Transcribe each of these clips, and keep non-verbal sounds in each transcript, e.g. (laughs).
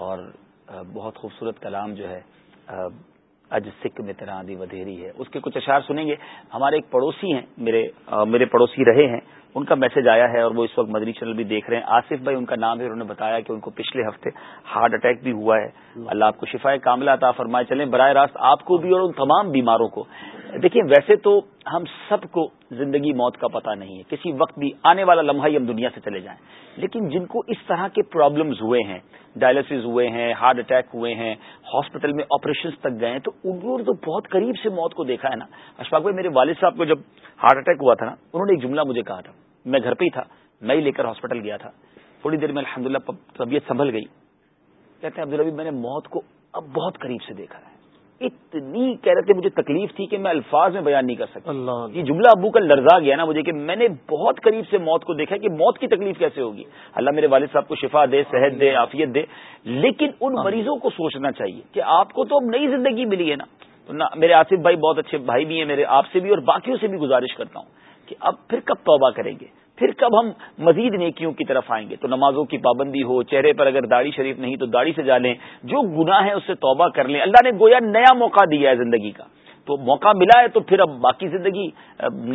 اور بہت خوبصورت کلام جو ہے اج سکھ میں تیرا ودھیری ہے۔ اس کے کچھ اشعار سنیں گے۔ ہمارے ایک پڑوسی ہیں، میرے میرے پڑوسی رہے ہیں۔ ان کا میسج آیا ہے اور وہ اس وقت مدنی چینل بھی دیکھ رہے ہیں۔ آصف بھائی ان کا نام ہے، انہوں نے بتایا کہ ان کو پچھلے ہفتے ہارٹ اٹیک بھی ہوا ہے۔ اللہ آپ کو شفا کاملہ عطا فرمائے۔ چلیں براہ راست آپ کو بھی اور ان تمام بیماروں کو۔ دیکھیں ویسے تو ہم سب کو زندگی موت کا پتہ نہیں ہے۔ کسی وقت بھی آنے والا لمحہ ہی ہم دنیا سے چلے جائیں۔ لیکن جن کو اس طرح کے پرابلمز ہوئے ہیں ڈائلسز ہوئے ہیں ہارٹ اٹیک ہوئے ہیں ہاسپٹل میں آپریشن تک گئے ہیں، تو انہوں نے تو بہت قریب سے موت کو دیکھا ہے نا۔ اشفاق بھائی، میرے والد صاحب کو جب ہارٹ اٹیک ہوا تھا نا، انہوں نے ایک جملہ مجھے کہا تھا۔ میں گھر پہ ہی تھا میں ہی لے کر ہاسپٹل گیا تھا۔ تھوڑی دیر میں الحمد للہ طبیعت سنبھل گئی۔ کہتے ہیں عبدالبی میں نے موت کو اب بہت قریب سے دیکھا ہے۔ اتنی کہہ رہے تھے مجھے تکلیف تھی کہ میں الفاظ میں بیان نہیں کر سکتا۔ یہ جملہ ابو کا لرزا گیا نا مجھے کہ میں نے بہت قریب سے موت کو دیکھا کہ موت کی تکلیف کیسے ہوگی۔ اللہ میرے والد صاحب کو شفا دے صحت دے عافیت دے۔ لیکن ان مریضوں کو سوچنا چاہیے کہ آپ کو تو اب نئی زندگی ملی ہے نا۔ تو میرے آصف بھائی بہت اچھے بھائی بھی ہیں میرے آپ سے بھی اور باقیوں سے بھی گزارش کرتا ہوں کہ اب پھر کب توبہ کریں گے؟ پھر کب ہم مزید نیکیوں کی طرف آئیں گے؟ تو نمازوں کی پابندی ہو، چہرے پر اگر داڑھی شریف نہیں تو داڑھی سے جا لیں، جو گناہ ہے اس سے توبہ کر لیں۔ اللہ نے گویا نیا موقع دیا ہے زندگی کا۔ تو موقع ملا ہے تو پھر اب باقی زندگی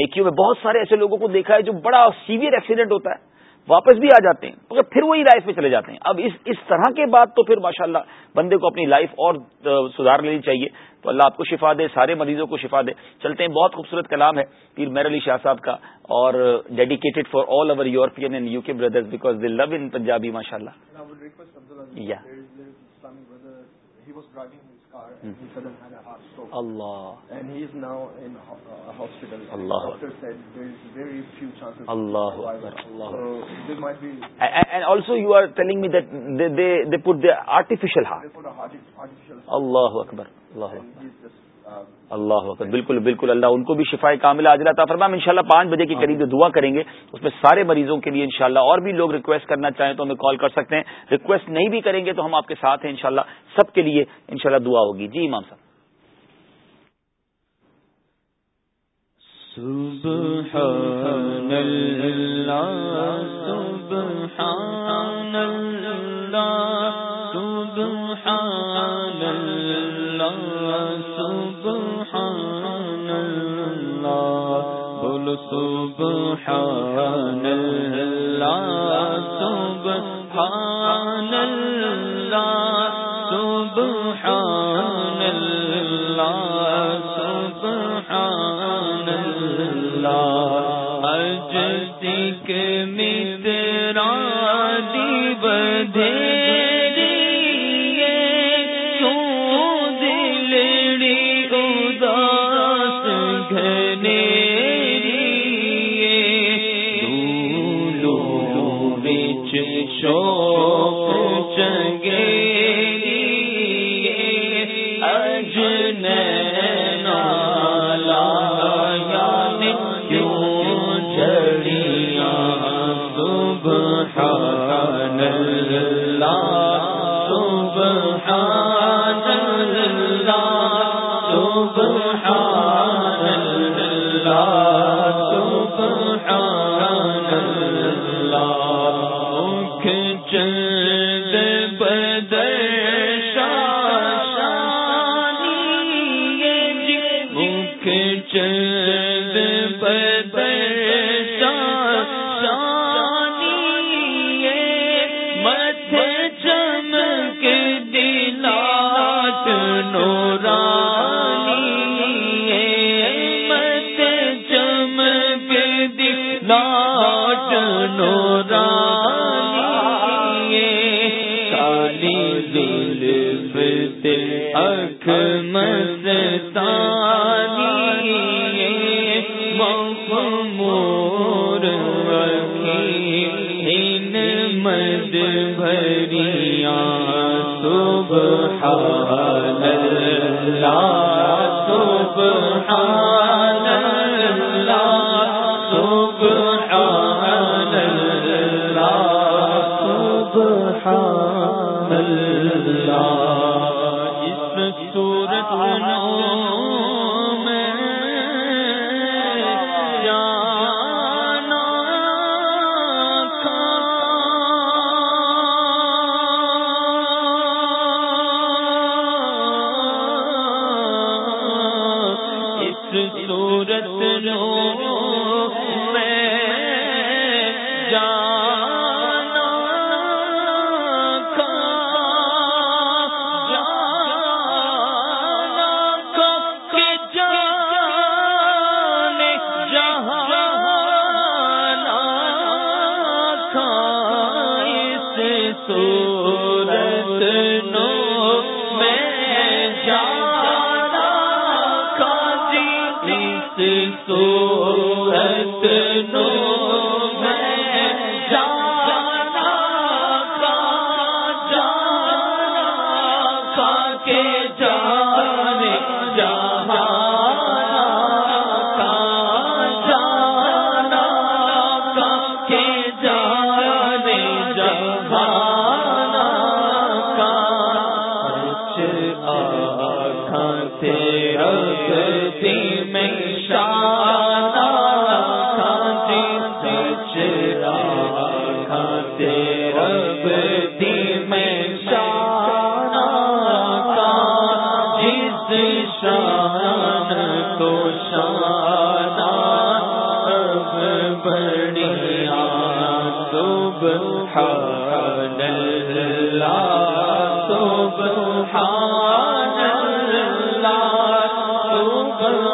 نیکیوں میں بہت سارے ایسے لوگوں کو دیکھا ہے جو بڑا سیویئر ایکسیڈنٹ ہوتا ہے، واپس بھی آ جاتے ہیں، مگر پھر وہی لائف میں چلے جاتے ہیں۔ اب اس اس طرح کے بعد تو پھر ماشاءاللہ بندے کو اپنی لائف اور سدھار لینی چاہیے۔ تو اللہ آپ کو شفا دے سارے مریضوں کو شفا دے۔ چلتے ہیں بہت خوبصورت کلام ہے پیر میر علی شاہ صاحب کا اور dedicated for all over European and U K brothers because they love in Punjabi ماشاء اللہ Allah. And he is now in a hospital. Allah. Doctor said there is اللہ اکبر بالکل بالکل اللہ ان کو بھی شفائی کامل آج رہتا فرما ہم انشاءاللہ پانچ بجے کے قریب دعا کریں گے اس میں سارے مریضوں کے لیے انشاءاللہ اور بھی لوگ ریکویسٹ کرنا چاہیں تو ہمیں کال کر سکتے ہیں ریکویسٹ نہیں بھی کریں گے تو ہم آپ کے ساتھ ہیں انشاءاللہ سب کے لیے انشاءاللہ دعا ہوگی جی امام صاحب سبحان اللہ سبحان اللہ سبحان اللہ سبحان اللہ بول سبحان اللہ سبحان اللہ سبحان اللہ سبحان اللہ اج سکھ مترا دی بدھے شوق چن چند بدر مکھ چند بدر مت چمک دلات نورانی مت چمک دلات دل بتے اکھ مستانی مخمور ان مد بھریاں سبحان اللہ کرنا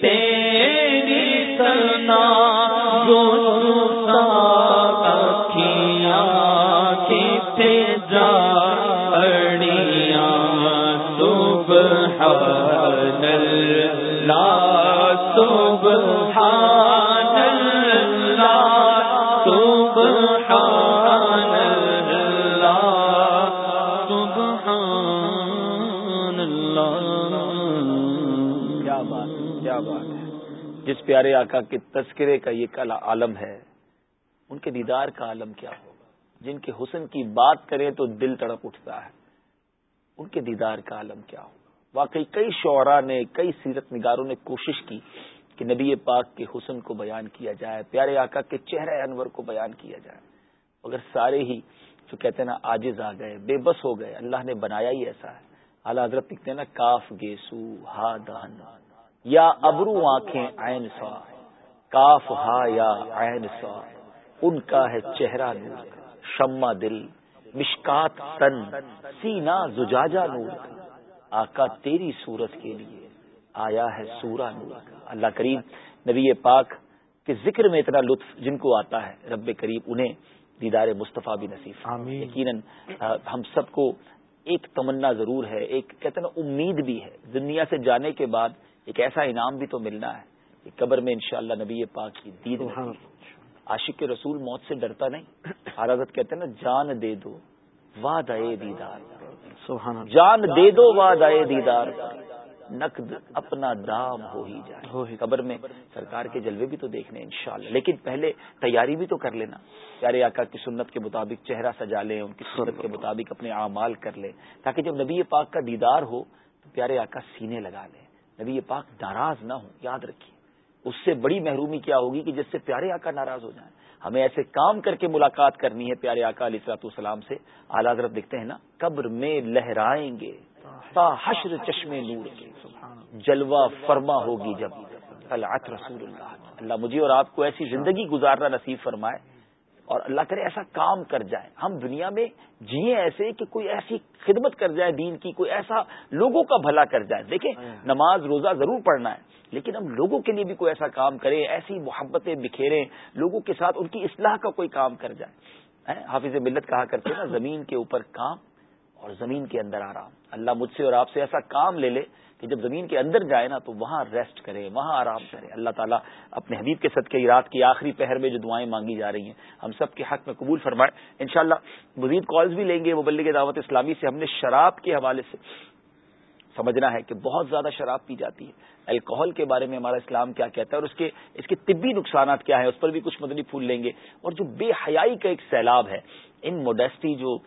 تیری سنا سبحان اللہ پیارے آقا کے تذکرے کا یہ کلا عالم ہے۔ ان کے دیدار کا عالم کیا ہوگا؟ جن کے حسن کی بات کریں تو دل تڑپ اٹھتا ہے۔ ان کے دیدار کا عالم کیا ہوگا؟ واقعی کئی شعراء نے، کئی سیرت نگاروں نے کوشش کی کہ نبی پاک کے حسن کو بیان کیا جائے، پیارے آقا کے چہرے انور کو بیان کیا جائے۔ مگر سارے ہی جو کہتے ہیں نا آجز آ گئے، بے بس ہو گئے۔ اللہ نے بنایا ہی ایسا ہے۔ اعلیٰ حضرت لکھتے ہیں نا، کاف گیسو ہا دہن۔ یا ابرو آنکھیں عین سا کاف ہا یا عین سا ان کا ہے چہرہ نور شمع دل مشکات تن سینا زجاجا نور۔ آقا تیری صورت کے لیے آیا ہے سورہ نور۔ اللہ کریم نبی پاک کے ذکر میں اتنا لطف جن کو آتا ہے رب کریم انہیں دیدار مصطفیٰ بھی نصیب یقیناً ہم سب کو ایک تمنا ضرور ہے ایک کہتے ہیں نا امید بھی ہے۔ دنیا سے جانے کے بعد ایک ایسا انعام بھی تو ملنا ہے کہ قبر میں انشاءاللہ نبی پاک کی دید عاشق کے رسول موت سے ڈرتا نہیں۔ حرازت کہتے ہیں نا جان دے دو واد دیدار۔ جان دے دو واد دیدار۔ نقد اپنا دام ہو ہی جائے۔ قبر میں سرکار کے جلوے بھی تو دیکھنے انشاءاللہ۔ لیکن پہلے تیاری بھی تو کر لینا۔ پیارے آقا کی سنت کے مطابق چہرہ سجا لیں ان کی سنت کے مطابق اپنے اعمال کر لیں تاکہ جب نبی پاک کا دیدار ہو تو پیارے آقا سینے لگا لیں۔ نبی پاک ناراض نہ ہو یاد رکھیے۔ اس سے بڑی محرومی کیا ہوگی کہ جس سے پیارے آقا ناراض ہو جائیں۔ ہمیں ایسے کام کر کے ملاقات کرنی ہے پیارے آقا علیہ السلاط والسلام سے۔ اعلیٰ حضرت دکھتے ہیں نا، قبر میں لہرائیں گے، تا حشر چشمے نور کے۔ جلوہ فرما ہوگی جب۔ طلعت رسول اللہ اللہ مجھے اور آپ کو ایسی زندگی گزارنا نصیب فرمائے۔ اور اللہ کرے ایسا کام کر جائے ہم دنیا میں جیے ایسے کہ کوئی ایسی خدمت کر جائے دین کی کوئی ایسا لوگوں کا بھلا کر جائے۔ دیکھیں نماز روزہ ضرور پڑھنا ہے لیکن ہم لوگوں کے لیے بھی کوئی ایسا کام کریں ایسی محبتیں بکھیریں لوگوں کے ساتھ ان کی اصلاح کا کوئی کام کر جائے حافظ ملت کہا کرتے ہیں نا زمین کے اوپر کام اور زمین کے اندر آرام۔ اللہ مجھ سے اور آپ سے ایسا کام لے لے کہ جب زمین کے اندر جائے نا تو وہاں ریسٹ کرے، وہاں آرام کرے۔ اللہ تعالیٰ اپنے حبیب کے صدقے کی رات کی آخری پہر میں جو دعائیں مانگی جا رہی ہیں، ہم سب کے حق میں قبول فرمائے۔ انشاءاللہ مزید کالز بھی لیں گے، مبلغ دعوت اسلامی سے ہم نے شراب کے حوالے سے سمجھنا ہے کہ بہت زیادہ شراب پی جاتی ہے۔ الکوہل کے بارے میں ہمارا اسلام کیا کہتا ہے اور اس کے اس کے طبی نقصانات کیا ہیں، اس پر بھی کچھ مدنی پھول لیں گے۔ اور جو بے حیائی کا ایک سیلاب ہے، ان موڈیسٹی جو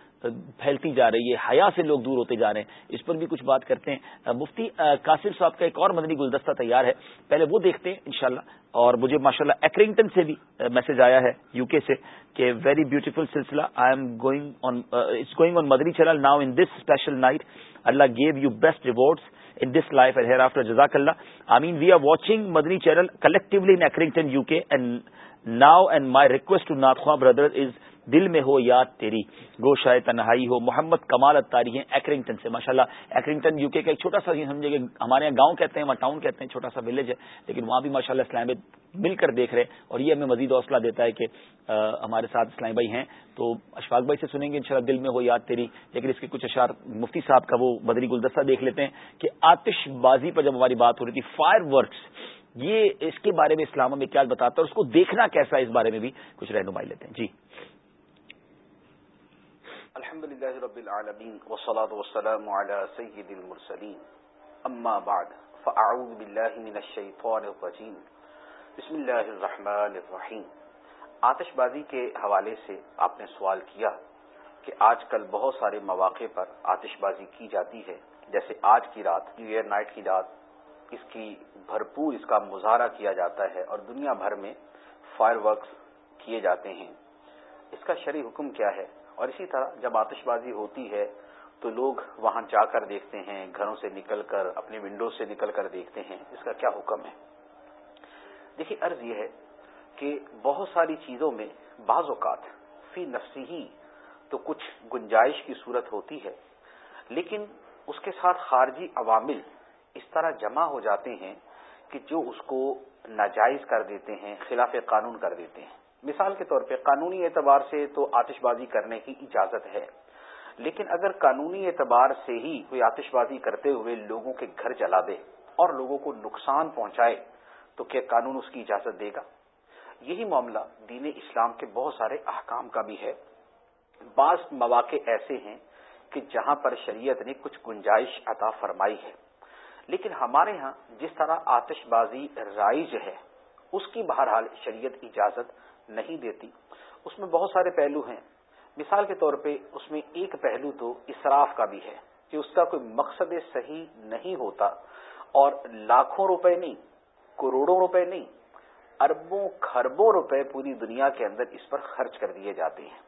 پھیلتی جا رہی ہے، حیا سے لوگ دور ہوتے جا رہے ہیں۔ اس پر بھی کچھ بات کرتے ہیں۔ مفتی قاسم صاحب کا ایک اور مدنی گلدستہ تیار ہے۔ پہلے وہ دیکھتے ہیں، انشاءاللہ۔ اور مجھے ماشاءاللہ ایکرنگٹن سے بھی میسج آیا ہے، یو کے سے، کہ ویری بیوٹیفل سلسلہ I am going on it's going on Madani channel now in this special night Allah give you best rewards in this life and hereafter jazakallah i mean we are watching madani channel collectively in accrington uk and now and my request to nathwa brothers is دل میں ہو یاد تیری۔ گوشائے تنہائی ہو۔ محمد کمال اتاری ہیں Accrington سے، ماشاءاللہ۔ Accrington you کے کا ایک چھوٹا سا سمجھے کہ ہمارے یہاں گاؤں کہتے ہیں وہاں ٹاؤن کہتے ہیں، چھوٹا سا ولیج ہے، لیکن وہاں بھی ماشاء اللہ اسلام مل کر دیکھ رہے ہیں۔ اور یہ ہمیں مزید حوصلہ دیتا ہے کہ ہمارے ساتھ اسلام بھائی ہیں۔ تو اشفاق بھائی سے سنیں گے انشاءاللہ، دل میں ہو یاد تیری۔ لیکن اس کے کچھ اشار مفتی صاحب کا وہ بدری گلدستہ دیکھ لیتے ہیں کہ آتش بازی پر جب ہماری بات ہو رہی تھی، فائر ورکس، یہ اس کے بارے میں اسلام میں کیا بتاتا ہے اس کو دیکھنا کیسا ہے اس بارے میں بھی کچھ رہنمائی لیتے ہیں۔ جی۔ الحمد لله رب العالمين والصلاة والسلام على سيد المرسلين أما بعد فأعوذ بالله من الشيطان الرجيم بسم الله الرحمن الرحيم آتش بازی کے حوالے سے آپ نے سوال کیا کہ آج کل بہت سارے مواقع پر آتش بازی کی جاتی ہے، جیسے آج کی رات، نیو ایئر نائٹ کی رات، اس کی بھرپور اس کا مظاہرہ کیا جاتا ہے اور دنیا بھر میں فائر ورکس کیے جاتے ہیں۔ اس کا شرعی حکم کیا ہے؟ اور اسی طرح جب آتش بازی ہوتی ہے تو لوگ وہاں جا کر دیکھتے ہیں، گھروں سے نکل کر، اپنے ونڈو سے نکل کر دیکھتے ہیں۔ اس کا کیا حکم ہے؟ دیکھیے، عرض یہ ہے کہ بہت ساری چیزوں میں بعض اوقات فی نفسی ہی تو کچھ گنجائش کی صورت ہوتی ہے، لیکن اس کے ساتھ خارجی عوامل اس طرح جمع ہو جاتے ہیں کہ جو اس کو ناجائز کر دیتے ہیں، خلاف قانون کر دیتے ہیں۔ مثال کے طور پہ قانونی اعتبار سے تو آتش بازی کرنے کی اجازت ہے۔ لیکن اگر قانونی اعتبار سے ہی کوئی آتش بازی کرتے ہوئے لوگوں کے گھر جلا دے اور لوگوں کو نقصان پہنچائے، تو کیا قانون اس کی اجازت دے گا؟ یہی معاملہ دین اسلام کے بہت سارے احکام کا بھی ہے۔ بعض مواقع ایسے ہیں کہ جہاں پر شریعت نے کچھ گنجائش عطا فرمائی ہے، لیکن ہمارے ہاں جس طرح آتش بازی رائج ہے، اس کی بہرحال شریعت اجازت نہیں دیتی۔ اس میں بہت سارے پہلو ہیں۔ مثال کے طور پہ اس میں ایک پہلو تو اسراف کا بھی ہے کہ اس کا کوئی مقصد صحیح نہیں ہوتا اور لاکھوں روپے نہیں، کروڑوں روپے نہیں، اربوں خربوں روپے پوری دنیا کے اندر اس پر خرچ کر دیے جاتے ہیں۔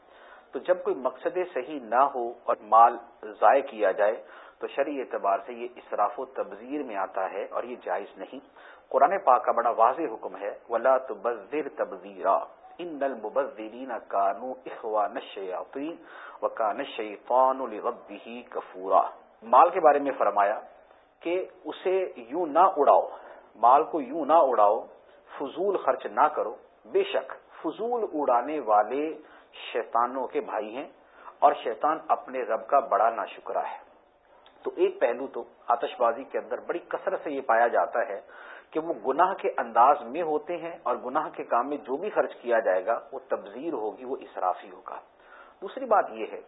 تو جب کوئی مقصد صحیح نہ ہو اور مال ضائع کیا جائے تو شرعی اعتبار سے یہ اسراف و تبذیر میں آتا ہے اور یہ جائز نہیں۔ قرآن پاک کا بڑا واضح حکم ہے، ولا تبذر تبذیرا ان المبذرین کانو اخوان الشیاطین وکان الشیطان لربه کفورا مال کے بارے میں فرمایا کہ اسے یوں نہ اڑاؤ، مال کو یوں نہ اڑاؤ، فضول خرچ نہ کرو۔ بے شک فضول اڑانے والے شیطانوں کے بھائی ہیں اور شیطان اپنے رب کا بڑا ناشکرا ہے۔ تو ایک پہلو تو آتش بازی کے اندر بڑی کثرت سے یہ پایا جاتا ہے کہ وہ گناہ کے انداز میں ہوتے ہیں اور گناہ کے کام میں جو بھی خرچ کیا جائے گا، وہ تبذیر ہوگی، وہ اسرافی ہوگا۔ دوسری بات یہ ہے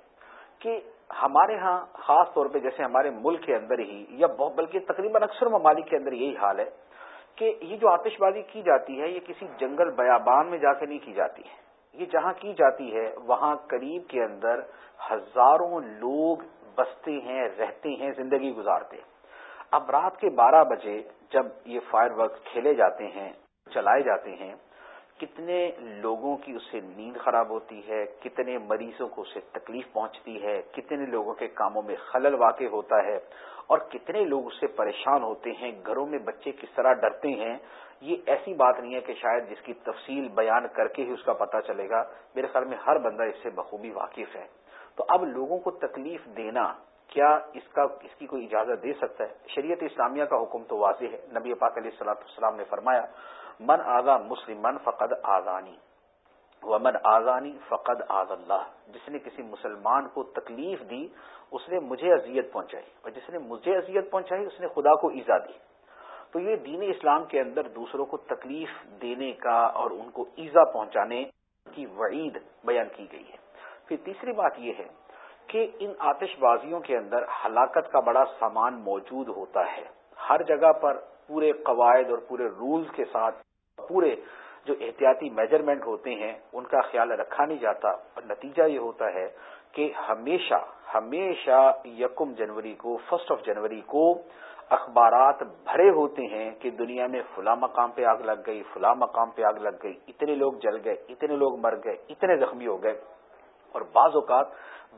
کہ ہمارے ہاں خاص طور پہ جیسے ہمارے ملک کے اندر ہی یا بلکہ تقریباً اکثر ممالک کے اندر یہی حال ہے کہ یہ جو آتش بازی کی جاتی ہے، یہ کسی جنگل بیابان میں جا کے نہیں کی جاتی ہے۔ یہ جہاں کی جاتی ہے، وہاں قریب کے اندر ہزاروں لوگ بستے ہیں، رہتے ہیں، زندگی گزارتے ہیں۔ اب رات کے بارہ بجے جب یہ فائر ورک کھیلے جاتے ہیں، چلائے جاتے ہیں، کتنے لوگوں کی اس سے نیند خراب ہوتی ہے، کتنے مریضوں کو اسے تکلیف پہنچتی ہے، کتنے لوگوں کے کاموں میں خلل واقع ہوتا ہے اور کتنے لوگ اس سے پریشان ہوتے ہیں، گھروں میں بچے کس طرح ڈرتے ہیں، یہ ایسی بات نہیں ہے کہ شاید جس کی تفصیل بیان کر کے ہی اس کا پتہ چلے گا۔ میرے خیال میں ہر بندہ اس سے بخوبی واقف ہے۔ تو اب لوگوں کو تکلیف دینا کیا اس کا اس کی کوئی اجازت دے سکتا ہے؟ شریعت اسلامیہ کا حکم تو واضح ہے۔ نبی پاک علیہ السلاۃ السلام نے فرمایا، من آزا مسلم من فقد آزانی و من آزانی فقد آز اللہ۔ جس نے کسی مسلمان کو تکلیف دی، اس نے مجھے اذیت پہنچائی اور جس نے مجھے اذیت پہنچائی، اس نے خدا کو ایزا دی۔ تو یہ دین اسلام کے اندر دوسروں کو تکلیف دینے کا اور ان کو ایزا پہنچانے کی وعید بیان کی گئی ہے۔ پھر تیسری بات یہ ہے کہ ان آتش بازیوں کے اندر ہلاکت کا بڑا سامان موجود ہوتا ہے۔ ہر جگہ پر پورے قواعد اور پورے رولز کے ساتھ پورے جو احتیاطی میجرمنٹ ہوتے ہیں، ان کا خیال رکھا نہیں جاتا۔ اور نتیجہ یہ ہوتا ہے کہ ہمیشہ ہمیشہ یکم جنوری کو فرسٹ آف جنوری کو اخبارات بھرے ہوتے ہیں کہ دنیا میں فلاں مقام پہ آگ لگ گئی، فلاں مقام پہ آگ لگ گئی، اتنے لوگ جل گئے، اتنے لوگ مر گئے، اتنے زخمی ہو گئے۔ اور بعض اوقات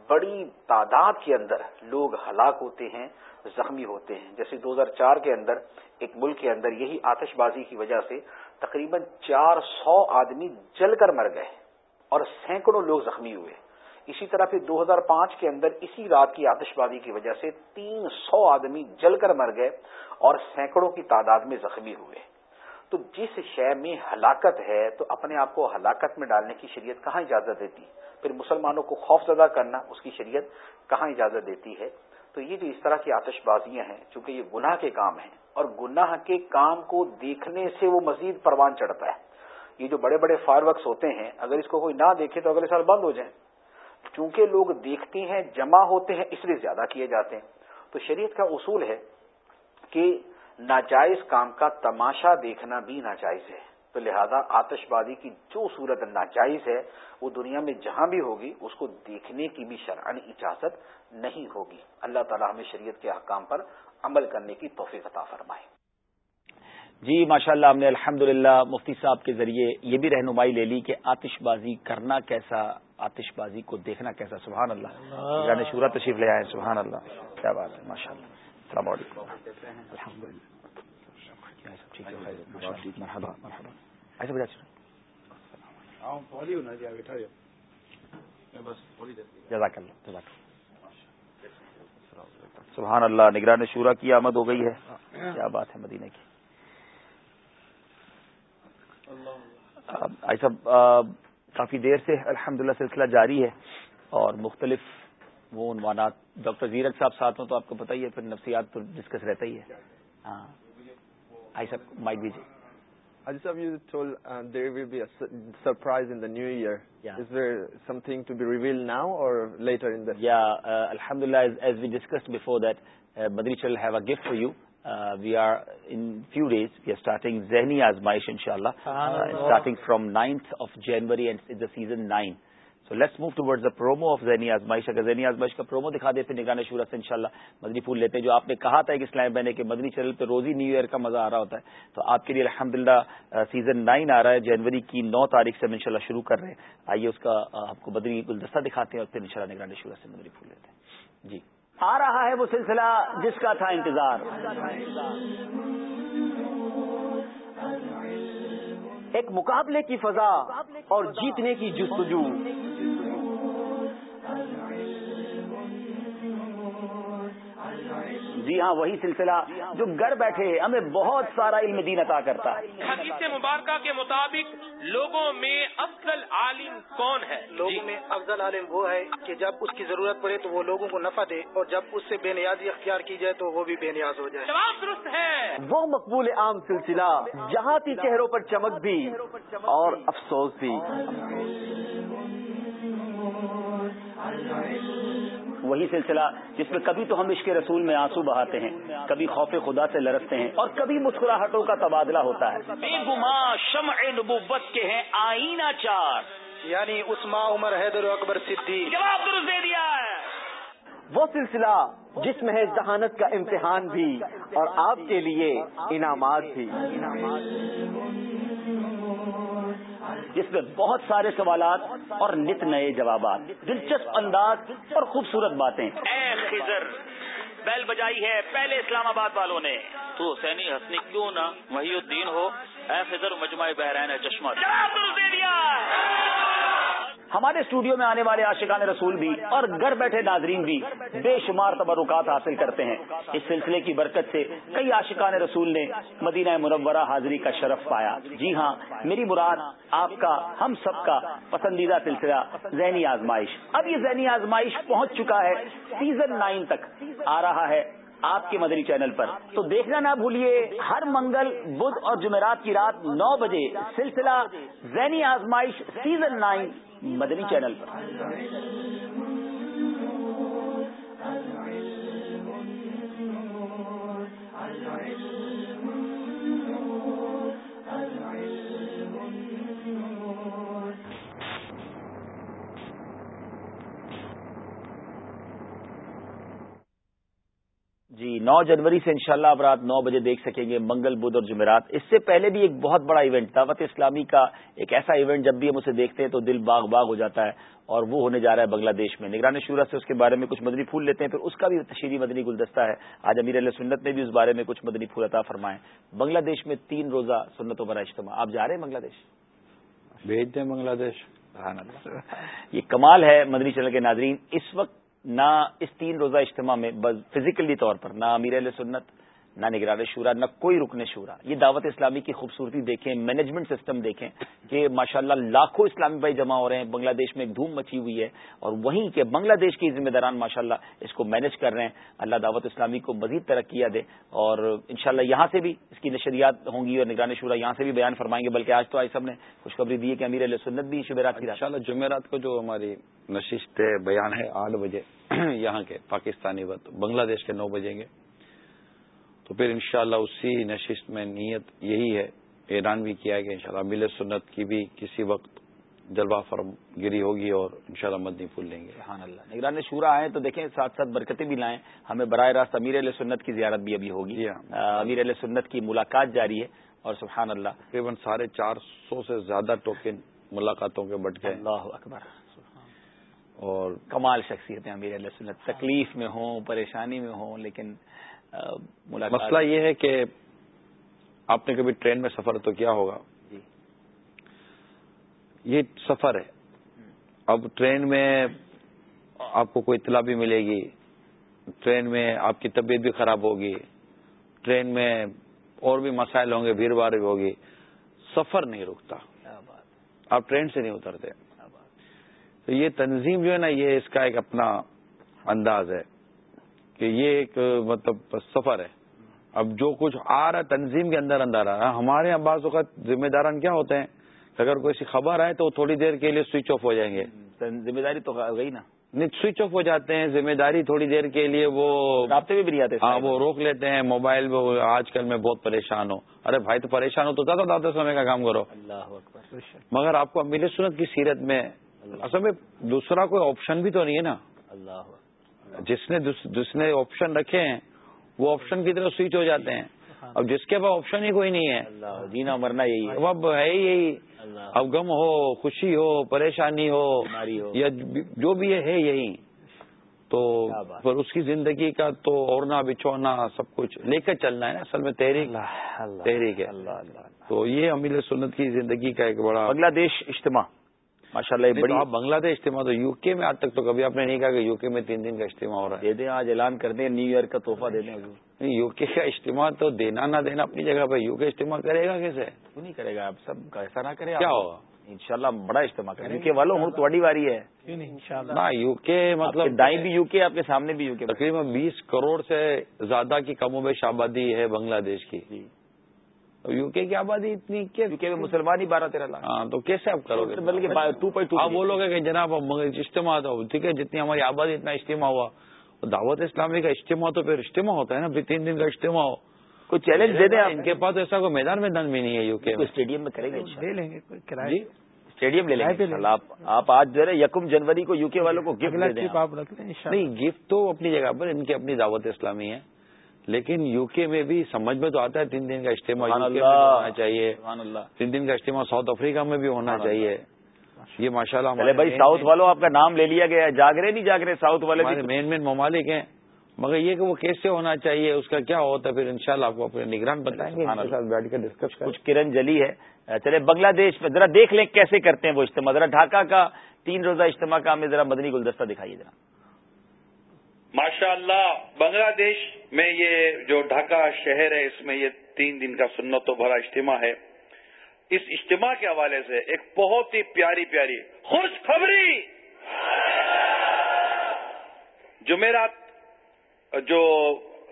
بڑی تعداد کے اندر لوگ ہلاک ہوتے ہیں، زخمی ہوتے ہیں۔ جیسے دو ہزار چار کے اندر ایک ملک کے اندر یہی آتش بازی کی وجہ سے تقریباً چار سو آدمی جل کر مر گئے اور سینکڑوں لوگ زخمی ہوئے۔ اسی طرح پھر دو ہزار پانچ کے اندر اسی رات کی آتش بازی کی وجہ سے تین سو آدمی جل کر مر گئے اور سینکڑوں کی تعداد میں زخمی ہوئے۔ تو جس شے میں ہلاکت ہے، تو اپنے آپ کو ہلاکت میں ڈالنے کی شریعت کہاں اجازت دیتی؟ پھر مسلمانوں کو خوف زدہ کرنا اس کی شریعت کہاں اجازت دیتی ہے؟ تو یہ جو اس طرح کی آتش بازیاں ہیں، چونکہ یہ گناہ کے کام ہیں، اور گناہ کے کام کو دیکھنے سے وہ مزید پروان چڑھتا ہے۔ یہ جو بڑے بڑے فائر ورکس ہوتے ہیں، اگر اس کو کوئی نہ دیکھے تو اگلے سال بند ہو جائیں۔ چونکہ لوگ دیکھتے ہیں، جمع ہوتے ہیں، اس لیے زیادہ کیے جاتے ہیں۔ تو شریعت کا اصول ہے کہ ناجائز کام کا تماشا دیکھنا بھی ناجائز ہے۔ تو لہذا آتش بازی کی جو صورت ناجائز ہے وہ دنیا میں جہاں بھی ہوگی اس کو دیکھنے کی بھی شرعن اجازت نہیں ہوگی۔ اللہ تعالیٰ ہمیں شریعت کے احکام پر عمل کرنے کی توفیق عطا فرمائے۔ جی ماشاء اللہ ہم نے الحمد مفتی صاحب کے ذریعے یہ بھی رہنمائی لے لی کہ آتش بازی کرنا کیسا آتش بازی کو دیکھنا کیسا سبحان اللہ۔ یعنی شورا تشریف لے آئے سبحان اللہ کیا بات ہے ماشاء اللہ السلام علیکم۔ الحمد للہ مرحبا مرحبا ایسے بجا جزاک اللہ جزاک اللہ۔ سبحان اللہ نگران شورا کی آمد ہو گئی ہے۔ کیا بات ہے مدینہ کی۔ آئی صاحب کافی دیر سے الحمدللہ سلسلہ جاری ہے اور مختلف وہ عنوانات ڈاکٹر زیرک صاحب ساتھ ہوں تو آپ کو پتہ ہی ہے پھر نفسیات تو ڈسکس رہتا ہی ہے۔ ہاں۔ آئی صاحب مائک دیجیے Ajit Sahib, you told uh, there will be a su- surprise in the new year. Yeah. Is there something to be revealed now or later in the... Yeah, uh, Alhamdulillah, as, as we discussed before that, uh, Madri Channel have a gift for you. Uh, we are, in few days, we are starting Zehni Azmaish, inshallah, uh, starting from 9th of January and it's the season 9. So let's move towards the promo of Zehni Azmaish. اگر زینی آزمائش کا promo دکھا دیتے نگران شورا سے انشاءاللہ مدنی پھول لیتے ہیں۔ جو آپ نے کہا تھا کہ اسلام بہنے کے مدنی چینل پہ روزی نیو ایئر کا مزہ آ رہا ہوتا ہے۔ تو آپ کے لیے الحمدللہ سیزن نائن آ رہا ہے جنوری کی نو تاریخ سے ہم انشاءاللہ شروع کر رہے ہیں۔ آئیے اس کا آپ کو بدری گلدستہ دکھاتے ہیں اور پھر انشاءاللہ نگران شورا سے مدنی پھول لیتے ہیں۔ جی۔ آ رہا ہے وہ سلسلہ جس کا تھا انتظار۔ ایک مقابلے کی فضا اور جیتنے کی جستجو۔ جی ہاں وہی سلسلہ جو گھر بیٹھے ہمیں بہت سارا علم دین عطا کرتا ہے۔ حدیث مبارکہ کے مطابق لوگوں میں افضل عالم کون ہے؟ لوگوں میں افضل عالم وہ ہے کہ جب اس کی ضرورت پڑے تو وہ لوگوں کو نفع دے اور جب اس سے بے نیازی اختیار کی جائے تو وہ بھی بے نیاز ہو جائے۔ جواب درست ہے۔ وہ مقبول عام سلسلہ جہاں تھی چہروں پر چمک بھی اور افسوس بھی۔ وہی سلسلہ جس میں کبھی تو ہم عشق رسول میں آنسو بہاتے ہیں کبھی خوف خدا سے لرستے ہیں اور کبھی مسکراہٹوں کا تبادلہ ہوتا ہے۔ بے گما شمع نبوت کے ہیں آئینہ چار۔ یعنی عثما عمر حیدر و اکبر صدیق۔ جواب درست دے دیا ہے؟ وہ سلسلہ جس میں ہے ذہانت کا امتحان بھی اور آپ کے لیے انعامات بھی۔ جس میں بہت سارے سوالات اور نت نئے جوابات دلچسپ انداز اور خوبصورت باتیں۔ اے خضر بیل بجائی ہے پہلے اسلام آباد والوں نے۔ تو حسینی ہسنی کیوں نہ وحی الدین ہو؟ اے خضر مجمع بحرین چشمہ جواب درست دے دیا ہمارے اسٹوڈیو میں آنے والے عاشقان رسول بھی اور گھر بیٹھے ناظرین بھی بے شمار تبرکات حاصل کرتے ہیں۔ اس سلسلے کی برکت سے کئی عاشقان رسول نے مدینہ منورہ حاضری کا شرف پایا۔ جی ہاں میری مراد آپ کا، ہم سب کا پسندیدہ سلسلہ ذہنی آزمائش۔ اب یہ ذہنی آزمائش پہنچ چکا ہے سیزن نائن تک۔ آ رہا ہے آپ کے مدری چینل پر۔ تو دیکھنا نہ بھولیے، ہر منگل بدھ اور جمعرات کی رات نو بجے سلسلہ ذہنی آزمائش سیزن نائن مدنی چینل پر۔ جی نو جنوری سے انشاءاللہ آپ رات نو بجے دیکھ سکیں گے منگل بدھ اور جمعرات۔ اس سے پہلے بھی ایک بہت بڑا ایونٹ دعوت اسلامی کا ایک ایسا ایونٹ جب بھی ہم اسے دیکھتے ہیں تو دل باغ باغ ہو جاتا ہے اور وہ ہونے جا رہا ہے بنگلہ دیش میں۔ نگران شورا سے اس کے بارے میں کچھ مدنی پھول لیتے ہیں پھر اس کا بھی تشہیری مدنی گلدستہ ہے۔ آج امیر علیہ سنت نے بھی اس بارے میں کچھ مدنی پھول عطا فرمائے۔ بنگلہ دیش میں تین روزہ سنتوں برا اجتماع۔ آپ جا رہے ہیں بنگلہ دیش؟ بھیج دیں بنگلہ دیش۔ یہ کمال ہے مدنی چینل کے ناظرین۔ اس وقت نہ اس تین روزہ اجتماع میں فزیکلی طور پر نہ امیر علیہ سنت نہ نگران شورا، نہ کوئی رکن شورا۔ یہ دعوت اسلامی کی خوبصورتی دیکھیں مینجمنٹ سسٹم دیکھیں کہ ماشاءاللہ لاکھوں اسلامی بھائی جمع ہو رہے ہیں، بنگلہ دیش میں ایک دھوم مچی ہوئی ہے اور وہیں کے بنگلہ دیش کے ذمہ داران ماشاءاللہ اس کو مینج کر رہے ہیں۔ اللہ دعوت اسلامی کو مزید ترقیاں دے اور انشاءاللہ یہاں سے بھی اس کی نشریات ہوں گی اور نگران شورا یہاں سے بھی بیان فرمائیں گے۔ بلکہ آج تو آج سب نے خوشخبری دی ہے کہ امیر علیہ سنت بھی شبرات کی ان شاء اللہ جمعرات کو جو ہماری نشست بیان ہے، آٹھ بجے یہاں کے پاکستانی وقت، بنگلہ دیش کے نو بجیں گے۔ تو پھر انشاءاللہ اسی نشست میں نیت یہی ہے اعلان بھی کیا ہے کہ انشاءاللہ مل سنت کی بھی کسی وقت جلوہ فرم گری ہوگی اور انشاءاللہ مدنی پھول لیں گے۔ سبحان اللہ۔ نگران شورا آئے تو دیکھیں ساتھ ساتھ برکتیں بھی لائیں۔ ہمیں براہ راست امیر علیہ سنت کی زیارت بھی ابھی ہوگی۔ جی ہاں۔ امیر علیہ سنت کی ملاقات جاری ہے اور سبحان اللہ۔ تقریباً ساڑھے چار سو سے زیادہ ٹوکن ملاقاتوں کے بٹ گئے۔ اللہ اکبر۔ اور کمال شخصیت ہیں امیر علیہ سنت۔ تکلیف میں ہوں پریشانی میں ہوں لیکن مسئلہ یہ ہے کہ آپ نے کبھی ٹرین میں سفر تو کیا ہوگا؟ جی۔ یہ سفر ہے۔ اب ٹرین میں آپ کو کوئی اطلاع بھی ملے گی۔ ٹرین میں آپ کی طبیعت بھی خراب ہوگی۔ ٹرین میں اور بھی مسائل ہوں گے بھیڑ بھاڑ بھی ہوگی۔ سفر نہیں رکتا۔ آپ ٹرین سے نہیں اترتے۔ تو یہ تنظیم جو ہے نا یہ اس کا ایک اپنا انداز ہے۔ کہ یہ ایک مطلب سفر ہے۔ اب جو کچھ آ رہا ہے تنظیم کے اندر اندر آ رہا ہے ہمارے یہاں بعض اوقات ذمہ داران کیا ہوتے ہیں؟ اگر کوئی خبر آئے تو وہ تھوڑی دیر کے لیے سوئچ آف ہو جائیں گے۔ ذمہ داری تو گئی نا۔ نہیں سوئچ آف ہو جاتے ہیں ذمہ داری تھوڑی دیر کے لیے وہ رابطے بھی نہیں آتے ہاں وہ روک لیتے ہیں موبائل آج کل میں بہت پریشان ہوں۔ ارے بھائی تو پریشان ہو تو زیادہ زیادہ سمے کا کام کرو۔ اللہ اکبر۔ مگر آپ کو امیر سنت کی سیرت میں اصل میں دوسرا کوئی آپشن بھی تو نہیں ہے نا۔ اللہ جس نے جس نے آپشن رکھے ہیں وہ آپشن کی طرف سوئچ ہو جاتے ہیں۔ اب جس کے پاس آپشن ہی کوئی نہیں ہے۔ جینا مرنا یہی ہے۔ اب ہے ہی یہی۔ اب غم ہو خوشی ہو پریشانی ہو یا جو بھی ہے یہی۔ تو پر اس کی زندگی کا تو اوڑنا بچھونا سب کچھ لے کر چلنا ہے نا۔ اصل میں تحریک تحریک ہے۔ تو یہ امیل سنت کی زندگی کا ایک بڑا بنگلہ دیش اجتماع۔ ماشاء اللہ بڑی بنگلہ دیش اجتماع تو یو کے میں آج تک تو کبھی آپ نے نہیں کہا کہ یو کے میں تین دن کا اجتماع ہو رہا ہے۔ دے دیں آج اعلان کر دیں نیو ایئر کا تحفہ دے دیں۔ یو کے کا اجتماع تو دینا نہ دینا اپنی جگہ پہ۔ یو کے اجتماع کرے گا کیسے؟ کیوں نہیں کرے گا؟ آپ سب ایسا نہ کرے کیا ہوگا انشاءاللہ بڑا اجتماع کریں یو کے والوں ہوں تو بڑی واری ہے۔ نہ یو کے مطلب دائیں بھی یو کے آپ کے سامنے بھی یو کے تقریباً بیس کروڑ سے زیادہ کی کم و بیش آبادی ہے بنگلہ دیش کی۔ یو کے کی آبادی اتنی یو کے میں مسلمان ہی بارہ تیرہ لاکھ۔ ہاں تو کیسے آپ کرو گے؟ بلکہ ٹو پوائنٹ آپ بولو گے کہ جناب اجتماع تھا ٹھیک ہے جتنی ہماری آبادی اتنا اجتماع ہوا۔ دعوت اسلامی کا اجتماع تو پھر اجتماع ہوتا ہے نا پھر تین دن کا اجتماع ہو۔ کوئی چیلنج دے دیں ان کے پاس ایسا کوئی میدان میدان بھی نہیں ہے یو کے اسٹیڈیم میں کریں گے لے لیں گے جی اسٹیڈیم لے لیں گے آپ آج جو ہے یکم جنوری کو یو کے والوں کو گفٹ آپ۔ رکھ لیں نہیں گفٹ تو اپنی جگہ پر ان کی اپنی دعوت اسلامی ہے۔ لیکن یو کے میں بھی سمجھ میں تو آتا ہے تین دن کا اجتماع ہونا چاہیے۔ تین دن کا اجتماع ساؤتھ افریقہ میں بھی ہونا چاہیے۔ یہ ماشاء اللہ بھائی ساؤتھ والوں آپ کا نام لے لیا گیا جاگرے نہیں جاگ رہے ساؤتھ والے مین مین ممالک ہیں۔ مگر یہ کہ وہ کیسے ہونا چاہیے اس کا کیا ہوتا ہے پھر انشاءاللہ آپ کو اپنے نگران بتائیں گے۔ بیٹھ کے ڈسکس کچھ کرن جلی ہے۔ چلے بنگلہ دیش میں ذرا دیکھ لیں کیسے کرتے ہیں وہ اجتماع۔ ذرا ڈھاکہ کا تین روزہ اجتماع کا ہمیں ذرا مدنی گلدستہ دکھائیے۔ ذرا ماشاء اللہ بنگلہ دیش میں یہ جو ڈھاکہ شہر ہے، اس میں یہ تین دن کا سنت و بھرا اجتماع ہے۔ اس اجتماع کے حوالے سے ایک بہت ہی پیاری پیاری خوشخبری جمعرات جو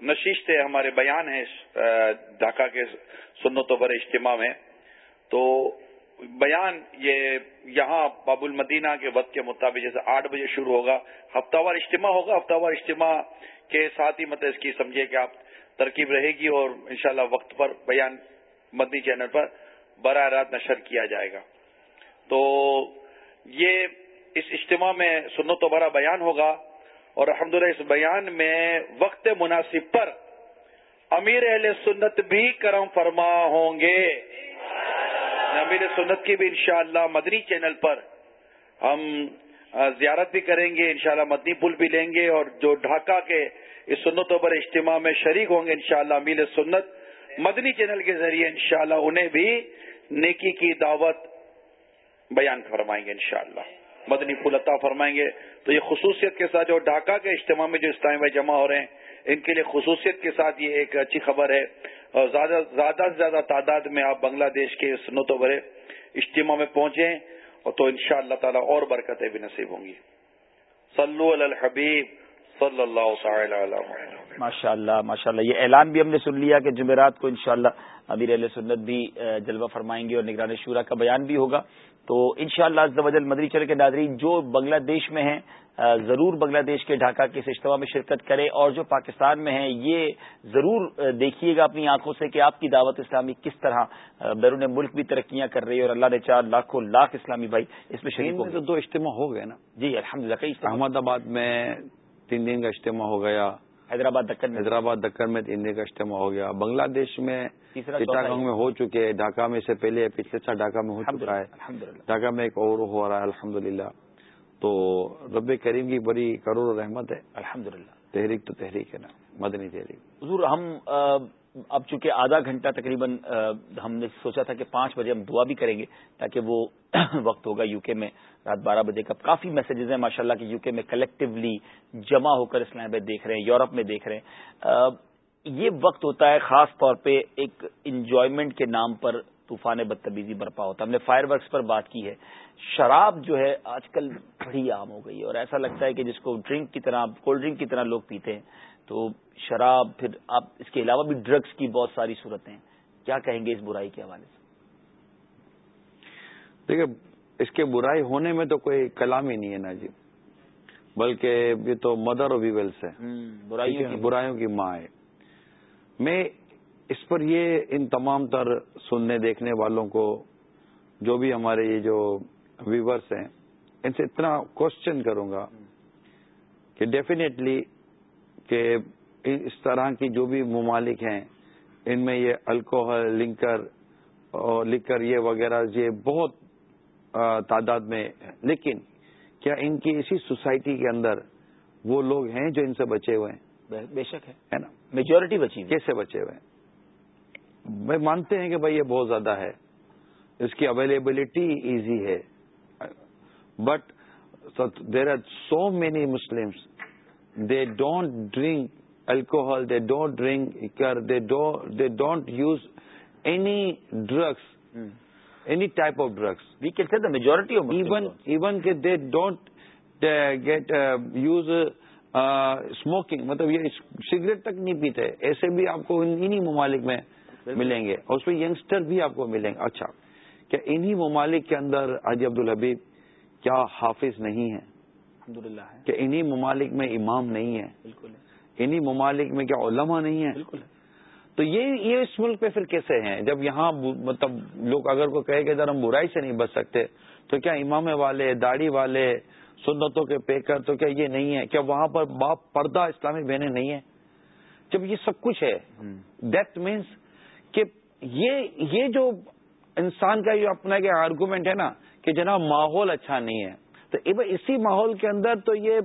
نشیشت ہمارے بیان ہیں ڈھاکہ کے سنت و بھرے اجتماع میں، تو بیان یہ یہاں باب المدینہ کے وقت کے مطابق جیسے آٹھ بجے شروع ہوگا، ہفتہ وار اجتماع ہوگا، ہفتہ وار اجتماع کے ساتھ ہی مطلب اس کی سمجھے کہ آپ ترکیب رہے گی اور انشاءاللہ وقت پر بیان مدنی چینل پر براہ راست نشر کیا جائے گا۔ تو یہ اس اجتماع میں سنت و برا بیان ہوگا اور الحمد اس بیان میں وقت مناسب پر امیر اہل سنت بھی کرم فرما ہوں گے۔ امیر سنت کی بھی انشاءاللہ مدنی چینل پر ہم زیارت بھی کریں گے، انشاءاللہ مدنی پل بھی لیں گے اور جو ڈھاکہ کے اس سنتوں پر اجتماع میں شریک ہوں گے انشاءاللہ امیر سنت مدنی چینل کے ذریعے انشاءاللہ انہیں بھی نیکی کی دعوت بیان فرمائیں گے انشاءاللہ۔ مدنی پل عطا فرمائیں گے۔ تو یہ خصوصیت کے ساتھ جو ڈھاکہ کے اجتماع میں جو اسلامی بھائی جمع ہو رہے ہیں، ان کے لیے خصوصیت کے ساتھ یہ ایک اچھی خبر ہے۔ اور زیادہ زیادہ سے زیادہ تعداد میں آپ بنگلہ دیش کے سنتوں بھرے اجتماع میں پہنچیں اور تو ان شاء اللہ تعالی اور برکتیں بھی نصیب ہوں گی۔ صلو علی الحبیب صلی اللہ تعالی ماشاء اللہ ماشاء اللہ۔ یہ اعلان بھی ہم نے سن لیا کہ جمعرات کو انشاءاللہ امیر علیہ سنت بھی جلوہ فرمائیں گے اور نگران شورا کا بیان بھی ہوگا۔ تو انشاءاللہ شاء اللہ مدری چل کے ناظرین جو بنگلہ دیش میں ہیں ضرور بنگلہ دیش کے ڈھاکہ کے اس اجتماع میں شرکت کرے اور جو پاکستان میں ہیں یہ ضرور دیکھیے گا اپنی آنکھوں سے کہ آپ کی دعوت اسلامی کس طرح بیرون ملک بھی ترقیاں کر رہی ہے اور اللہ نے چار لاکھوں لاکھ اسلامی بھائی اس میں شریک تو دو اجتماع ہو گئے نا۔ جی الحمد للہ احمد آباد میں تین دن کا اجتماع ہو گیا۔ حیدرآباد دکن حیدرآباد دکن میں دن کا اجتماع ہو گیا۔ بنگلہ دیش میں چٹاگنگ میں ہو چکے ڈھاکہ میں سے پہلے پچھلے سال ڈھاکہ میں ہو چکا ہے۔ ڈھاکہ میں ایک اور ہو رہا ہے الحمد تو رب کریم کی بڑی کروڑ رحمت ہے۔ الحمد تحریک تو تحریک ہے نا مدنی تحریک۔ حضور ہم اب چونکہ آدھا گھنٹہ تقریباً ہم نے سوچا تھا کہ پانچ بجے ہم دعا بھی کریں گے تاکہ وہ (clears throat) وقت ہوگا یو کے میں رات بارہ بجے کا۔ کافی میسجز ہیں ماشاء اللہ کہ یو کے میں کلیکٹولی جمع ہو کر اسلام آباد دیکھ رہے ہیں، یورپ میں دیکھ رہے ہیں۔ یہ وقت ہوتا ہے خاص طور پہ ایک انجوائمنٹ کے نام پر طوفان بدتمیزی برپا ہوتا ہے۔ ہم نے فائر ورکس پر بات کی ہے۔ شراب جو ہے آج کل بڑی عام ہو گئی ہے اور ایسا لگتا ہے کہ جس کو ڈرنک کی طرح کولڈ ڈرنک کی طرح لوگ پیتے ہیں۔ تو شراب پھر آپ اس کے علاوہ بھی ڈرگس کی بہت ساری صورتیں ہیں۔ کیا کہیں گے اس برائی کے حوالے سے؟ دیکھیے اس کے برائی ہونے میں تو کوئی کلام ہی نہیں ہے نا جی۔ بلکہ یہ تو مدر آف ایولس ہے۔ برائیوں کی ماں۔ ہے۔ میں اس پر یہ ان تمام تر سننے دیکھنے والوں کو جو بھی ہمارے یہ جو ویورس ہیں ان سے اتنا کوشچن کروں گا کہ ڈیفینیٹلی کہ اس طرح کی جو بھی ممالک ہیں ان میں یہ الکوہل لنکر اور لکر یہ وغیرہ یہ بہت تعداد میں لیکن کیا ان کی اسی سوسائٹی کے اندر وہ لوگ ہیں جو ان سے بچے ہوئے ہیں؟ بے شک ہے۔ نا؟ میجورٹی بچی کیسے بچے ہوئے ہیں؟ میں مانتے ہیں کہ بھائی یہ بہت زیادہ ہے۔ اس کی اویلیبلٹی ایزی ہے۔ But there are so many Muslim they don't drink alcohol they don't drink they don't use any drugs any type of drugs we can see the majority even even کہ they don't get use smoking مطلب یہ cigarette تک نہیں پیتے ایسے بھی آپ کو انہی ممالک میں ملیں گے اور اس میں ینگسٹر بھی آپ کو ملیں گے اچھا کیا انہی ممالک کے اندر حاجی عبد الحبیب کیا حافظ نہیں ہے کہ انہی ممالک میں امام نہیں ہے بالکل انہی ممالک میں کیا علماء نہیں ہے بالکل تو یہ یہ اس ملک پہ پھر کیسے ہیں؟ جب یہاں مطلب لوگ اگر کو کہے کہ ادھر ہم برائی سے نہیں بچ سکتے تو کیا امام والے داڑھی والے سنتوں کے پیکر تو کیا یہ نہیں ہے کیا وہاں پر باپ پردہ اسلامی بہنیں نہیں ہیں؟ جب یہ سب کچھ ہے دیٹ مینس کہ یہ یہ جو انسان کا جو اپنا کیا آرگومنٹ ہے نا کہ جناب ماحول اچھا نہیں ہے۔ تو اسی ماحول کے اندر تو یہ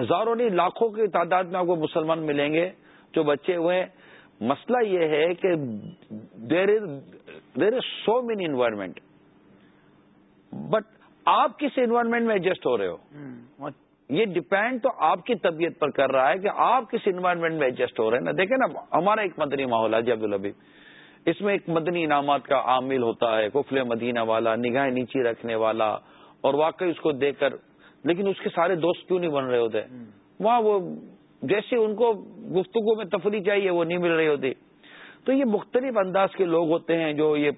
ہزاروں نہیں لاکھوں کی تعداد میں آپ کو مسلمان ملیں گے جو بچے ہوئے مسئلہ یہ ہے کہ there is there is so many environment but آپ کس انوائرمنٹ میں ایڈجسٹ ہو رہے ہو؟ یہ ڈپینڈ تو آپ کی طبیعت پر کر رہا ہے کہ آپ کس انوائرمنٹ میں ایڈجسٹ ہو رہے ہیں۔ نا دیکھیں نا ہمارا ایک مدنی ماحول ہے جی عبدالحبی اس میں ایک مدنی انعامات کا عامل ہوتا ہے کفل مدینہ والا نگاہیں نیچی رکھنے والا اور واقعی اس کو دیکھ کر لیکن اس کے سارے دوست کیوں نہیں بن رہے ہوتے؟ وہاں وہ جیسے ان کو گفتگو میں تفریح چاہیے وہ نہیں مل رہی ہوتی تو یہ مختلف انداز کے لوگ ہوتے ہیں جو یہ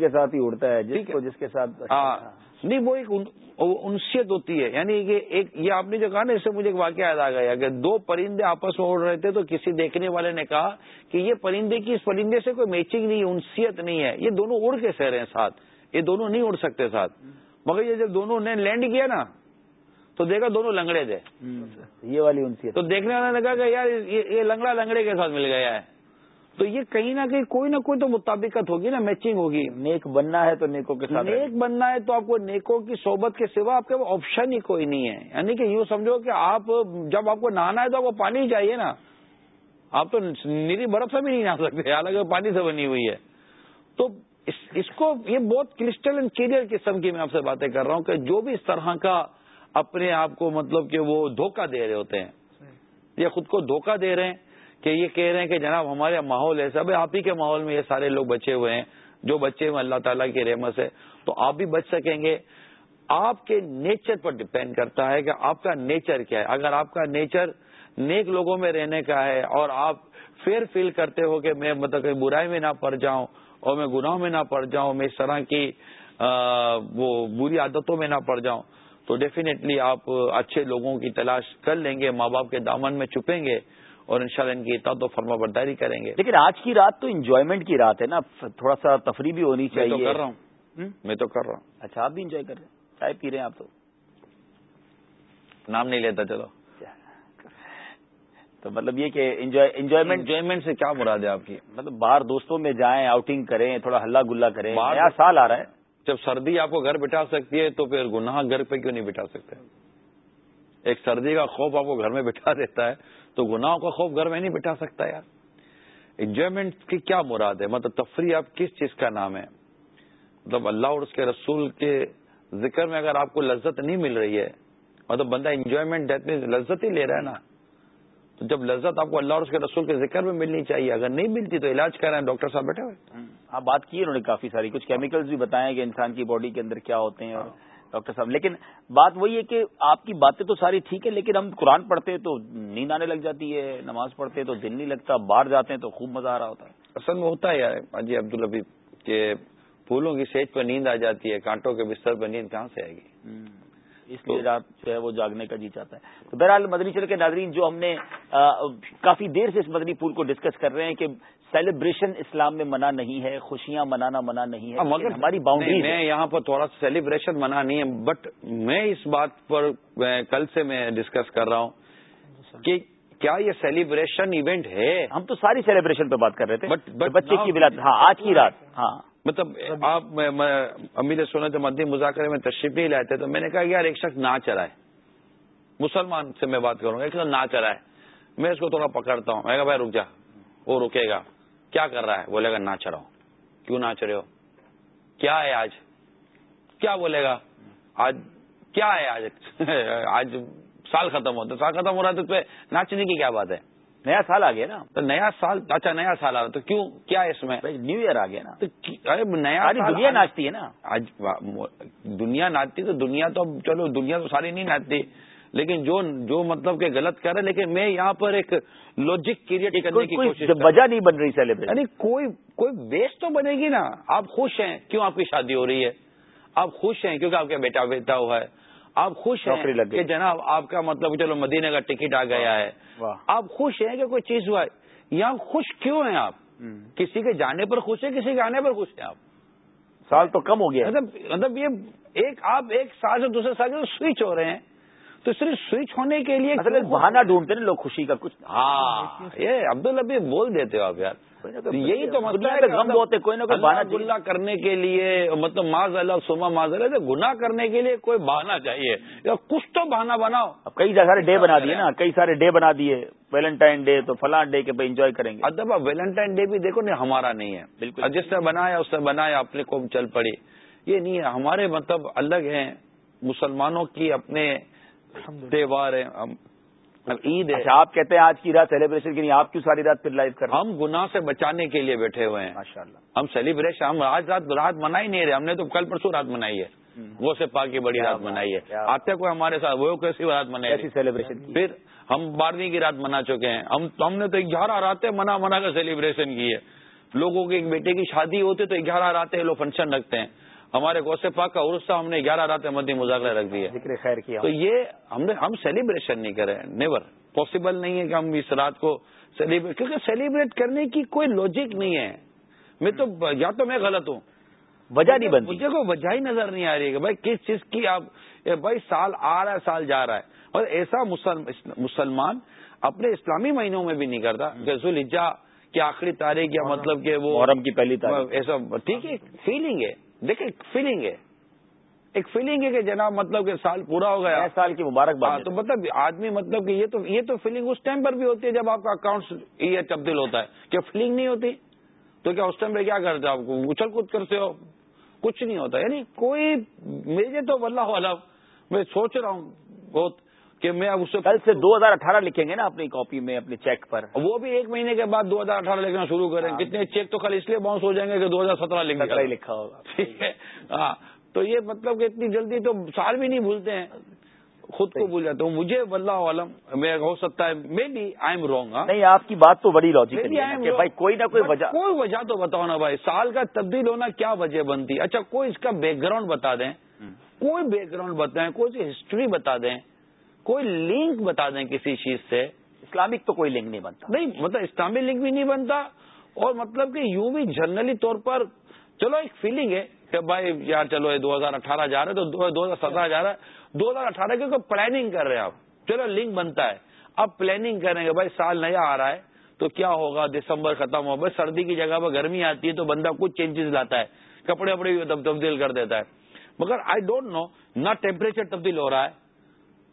کے ساتھ ہی اڑتا ہے جس کے ساتھ ہاں۔ نہیں وہ ایک انسیت ہوتی ہے۔ یعنی کہ ایک یہ آپ نے جو کہا نا اس سے مجھے ایک واقعہ یاد آ گیا کہ دو پرندے آپس میں اڑ رہے تھے تو کسی دیکھنے والے نے کہا کہ یہ پرندے کی اس پرندے سے کوئی میچنگ نہیں انسیت نہیں ہے۔ یہ دونوں اڑ کے سہ رہے ہیں ساتھ۔ یہ دونوں نہیں اڑ سکتے ساتھ۔ مگر یہ جب دونوں نے لینڈ کیا نا تو دیکھا دونوں لنگڑے تھے۔ یہ والی انسیت تو دیکھنے والے نے کہا کہ یار یہ لنگڑا لنگڑے کے ساتھ مل گیا ہے۔ تو یہ کہیں نہ کہیں کوئی نہ کوئی تو مطابقت ہوگی نا میچنگ ہوگی۔ نیک بننا ہے تو نیکوں کے ساتھ نیک بننا ہے تو آپ کو نیکوں کی صحبت کے سوا آپ کے آپشن ہی کوئی نہیں ہے۔ یعنی کہ یوں سمجھو کہ آپ جب آپ کو نہانا ہے تو آپ کو پانی ہی چاہیے نا۔ آپ تو نیری برف سے بھی نہیں نہا سکتے حالانکہ پانی سے بنی ہوئی ہے۔ تو اس اس کو یہ بہت کرسٹل اینڈ کلیئر قسم کی میں آپ سے باتیں کر رہا ہوں کہ جو بھی اس طرح کا اپنے آپ کو مطلب کہ وہ دھوکہ دے رہے ہوتے ہیں۔ یا خود کو دھوکہ دے رہے ہیں کہ یہ کہہ رہے ہیں کہ جناب ہمارے ماحول ایسا بھائی آپ ہی کے ماحول میں یہ سارے لوگ بچے ہوئے ہیں جو بچے ہوئے اللہ تعالیٰ کی رحمت سے۔ تو آپ بھی بچ سکیں گے۔ آپ کے نیچر پر ڈپینڈ کرتا ہے کہ آپ کا نیچر کیا ہے۔ اگر آپ کا نیچر نیک لوگوں میں رہنے کا ہے اور آپ فیئر فیل کرتے ہو کہ میں مطلب کہ برائی میں نہ پڑ جاؤں اور میں گناہوں میں نہ پڑ جاؤں میں اس طرح کی وہ بری عادتوں میں نہ پڑ جاؤں۔ تو ڈیفینیٹلی آپ اچھے لوگوں کی تلاش کر لیں گے ماں باپ کے دامن میں چھپیں گے اور انشاءاللہ ان کی اطاعت تو فرما برداری کریں گے۔ لیکن آج کی رات تو انجوائمنٹ کی رات ہے نا تھوڑا سا تفریح بھی ہونی چاہیے میں تو کر رہا ہوں۔ میں تو کر رہا ہوں۔ اچھا آپ بھی انجوائے کر رہے ہیں۔ چائے پی رہے ہیں آپ تو۔ نام نہیں لیتا چلو۔ تو مطلب یہ کہ انجوائمنٹ انجوائمنٹ سے کیا مراد ہے آپ کی؟ مطلب باہر دوستوں میں جائیں آؤٹنگ کریں تھوڑا ہلا گلا کریں نیا سال آ رہا ہے۔ جب سردی آپ کو گھر بٹھا سکتی ہے تو پھر گناہ گھر پہ کیوں نہیں بٹھا سکتے؟ ایک سردی کا خوف آپ کو گھر میں بٹھا دیتا ہے تو گناہوں کا خوف گھر میں نہیں بٹھا سکتا یار۔ انجوائمنٹ کی کیا مراد ہے؟ مطلب تفریح آپ کس چیز کا نام ہے؟ مطلب اللہ اور اس کے رسول کے ذکر میں اگر آپ کو لذت نہیں مل رہی ہے مطلب بندہ انجوائمنٹ دیٹ مینس لذت ہی لے رہا ہے نا۔ تو جب لذت آپ کو اللہ اور اس کے رسول کے ذکر میں ملنی چاہیے اگر نہیں ملتی تو علاج کر رہے ہیں ڈاکٹر صاحب بیٹھے ہوئے ہاں بات کی انہوں نے کافی ساری کچھ کیمیکلز بھی بتائے کہ انسان کی باڈی کے اندر کیا ہوتے ہیں اور ڈاکٹر صاحب۔ لیکن بات وہی ہے کہ آپ کی باتیں تو ساری ٹھیک ہے لیکن ہم قرآن پڑھتے ہیں تو نیند آنے لگ جاتی ہے نماز پڑھتے ہیں تو دل نہیں لگتا باہر جاتے ہیں تو خوب مزہ آ رہا ہوتا ہے۔ اصل میں ہوتا ہے یار اجی عبد کہ پھولوں کی سیج پر نیند آ جاتی ہے کانٹوں کے بستر پر نیند کہاں سے آئے گی؟ اس لیے رات جو ہے وہ جاگنے کا جی چاہتا ہے۔ تو بہرحال مدنی چل کے ناظرین جو ہم نے کافی دیر سے اس مدنی پھول کو ڈسکس کر رہے ہیں کہ سیلیبریشن اسلام میں منع نہیں ہے خوشیاں منانا منع نہیں ہے مگر ہماری باؤنڈری میں یہاں پر تھوڑا سا سیلیبریشن منع نہیں ہے بٹ میں اس بات پر کل سے میں ڈسکس کر رہا ہوں کہ کیا یہ سیلیبریشن ایونٹ ہے؟ ہم تو ساری سیلیبریشن پہ بات کر رہے تھے بچے کی ولادت ہاں آج کی رات ہاں۔ مطلب آپ امیر سونے تو مدی مذاکرے میں تشریف نہیں لائے تھے تو میں نے کہا کہ یار، ایک شخص ناچ رہا ہے مسلمان سے میں بات کروں گا، ایک شخص ناچ رہا ہے میں اس کو تھوڑا پکڑتا ہوں۔ میں کہا، بھائی، رک جا۔ وہ رکے گا۔ کیا کر رہا ہے؟ بولے گا ناچ رہا ہوں کیوں ناچ رہے ہو؟ کیا ہے آج؟ کیا بولے گا؟ آج کیا ہے آج؟ (laughs) آج سال ختم ہوتا سال ختم ہو رہا ہے تو ناچنے کی کیا بات ہے؟ نیا سال آ گیا نا تو نیا سال اچھا نیا سال آ رہا تو کیوں؟ کیا اس میں؟ نیو ایئر آ گیا نا۔ تو نیا دنیا ناچتی ہے نا۔ آج دنیا ناچتی تو دنیا تو چلو دنیا تو ساری نہیں ناچتی۔ لیکن جو جو مطلب کہ غلط کر رہے لیکن میں یہاں پر ایک لوجک کریٹ کرنے کی کوشش وجہ نہیں بن رہی سیلیبریٹ یعنی کوئی کوئی بیس تو بنے گی نا۔ آپ خوش ہیں کیوں آپ کی شادی ہو رہی ہے؟ آپ خوش ہیں کیونکہ آپ کا بیٹا بیٹا ہوا ہے۔ آپ خوش ہیں کہ جناب آپ کا مطلب چلو مدینے کا ٹکٹ آ گیا ہے۔ آپ خوش ہیں کہ کوئی چیز ہوا؟ ہے یہاں خوش کیوں ہیں آپ؟ کسی کے جانے پر خوش ہیں کسی کے آنے پر خوش ہیں آپ؟ سال تو کم ہو گیا۔ مطلب مطلب یہ ایک آپ ایک سال سے دوسرے سال سے سوئچ ہو رہے ہیں۔ تو صرف سوئچ ہونے کے لیے بہانا ڈھونڈتے نا لوگ خوشی کا کچھ۔ ہاں یہ عبد البی بول دیتے ہو آپ یار۔ یہی تو مسئلہ غم ہوتے کوئی نہ کوئی بہانا گلا کرنے کے لیے مطلب ماض اللہ سما ماض اللہ گناہ کرنے کے لیے کوئی بہانا چاہیے۔ یا کچھ تو بہانا بناؤ۔ اب کئی سارے ڈے بنا دیے نا کئی سارے ڈے بنا دیے۔ ویلنٹائن ڈے تو فلاں ڈے کے پہ انجوائے کریں گے۔ ادب ویلنٹائن ڈے بھی دیکھو نہیں ہمارا نہیں ہے۔ بالکل۔ جس نے بنایا اس نے بنایا اپنے کو چل پڑی یہ نہیں ہے ہمارے مطلب الگ ہیں۔ مسلمانوں کی اپنے تہوار ہیں۔ عید ہے۔ اچھا آپ کہتے ہیں آج کی رات سیلیبریشن کے لیے آپ کیوں ساری رات پھر لائف کر ہم گناہ سے بچانے کے لیے بیٹھے ہوئے ہیں۔ ماشاء اللہ ہم سیلیبریشن ہم آج رات رات منا ہی نہیں رہے ہم نے تو کل پرسوں رات منائی ہے۔ وہ سے پا کی بڑی رات منائی ہے۔ آتے کوئی ہمارے ساتھ وہ کیسی رات منائی سیلیبریشن پھر ہم بارہویں کی رات منا چکے ہیں۔ ہم ہم نے تو گیارہ راتیں منا منا کر سیلیبریشن کی ہے۔ لوگوں کے ایک بیٹے کی شادی ہوتی تو گیارہ راتیں لوگ فنکشن رکھتے ہیں۔ ہمارے غوث پاک کا عرصہ ہم نے گیارہ راتیں مدی مذاکرہ رکھ دی ذکر خیر کیا۔ تو یہ ہم نے ہم سیلیبریشن نہیں کرے نیور پاسبل نہیں ہے کہ ہم اس رات کو سیلیبریٹ کیونکہ سیلیبریٹ کرنے کی کوئی لوجک نہیں ہے۔ میں تو یا تو میں غلط ہوں۔ وجہ نہیں بنتی۔ مجھے کوئی وجہ ہی نظر نہیں آ رہی ہے کہ بھائی کس چیز کی آپ بھائی سال آ رہا ہے سال جا رہا ہے۔ اور ایسا مسلمان اپنے اسلامی مہینوں میں بھی نہیں کرتا۔ کہ ذوالحجہ کی آخری تاریخ یا مطلب کہ وہ محرم کی پہلی تاریخ۔ ایسا ٹھیک ہے فیلنگ ہے۔ دیکھیں فیلنگ ہے۔ ایک فیلنگ ہے کہ جناب مطلب کہ سال پورا ہو گیا۔ سال کی مبارک بات تو مطلب آدمی مطلب کہ یہ تو یہ تو فیلنگ اس ٹائم پر بھی ہوتی ہے جب آپ کا اکاؤنٹ یہ تبدیل ہوتا ہے۔ کیا فیلنگ نہیں ہوتی تو کیا اس ٹائم پہ کیا کرتے آپ کو اچھل کود کرتے ہو؟ کچھ نہیں ہوتا۔ یعنی کوئی مجھے تو واللہ عالم میں سوچ رہا ہوں بہت کہ میں اب اس کل سے دو ہزار اٹھارہ لکھیں گے نا اپنی کاپی میں اپنے چیک پر۔ وہ بھی ایک مہینے کے بعد دو ہزار اٹھارہ لکھنا شروع کریں۔ کتنے چیک تو کل اس لیے باؤنس ہو جائیں گے کہ دو ہزار سترہ لکھا ہوگا۔ ٹھیک ہے؟ ہاں۔ تو یہ مطلب کہ اتنی جلدی تو سال بھی نہیں بھولتے ہیں۔ خود کو بھول جاتے ہوں۔ مجھے واللہ عالم میں ہو سکتا ہے may be I am wrong نہیں آپ کی بات تو بڑی لاجک ہے بھائی کوئی نہ کوئی وجہ کوئی وجہ تو بتاؤ نا بھائی۔ سال کا تبدیل ہونا کیا وجہ بنتی؟ اچھا کوئی اس کا بیک گراؤنڈ بتا دیں۔ کوئی بیک گراؤنڈ بتائیں کوئی ہسٹری بتا دیں۔ کوئی لنک بتا دیں کسی چیز سے، اسلامک تو کوئی لنک نہیں بنتا۔ نہیں مطلب اسلامی لنک بھی نہیں بنتا، اور مطلب کہ یوں بھی جنرلی طور پر چلو ایک فیلنگ ہے کہ بھائی یار چلو دو ہزار اٹھارہ جا رہے تو دو ہزار سترہ جا رہا ہے۔ دو ہزار اٹھارہ کی پلاننگ کر رہے ہیں آپ۔ چلو لنک بنتا ہے۔ اب پلاننگ کریں گے بھائی سال نیا آ رہا ہے، تو کیا ہوگا؟ دسمبر ختم ہوگا۔ سردی کی جگہ پر گرمی آتی ہے تو بندہ کچھ چینجز لاتا ہے، کپڑے وپڑے بھی تبدیل کر دیتا ہے۔ مگر آئی ڈونٹ نو نہ ٹیمپریچر تبدیل ہو رہا ہے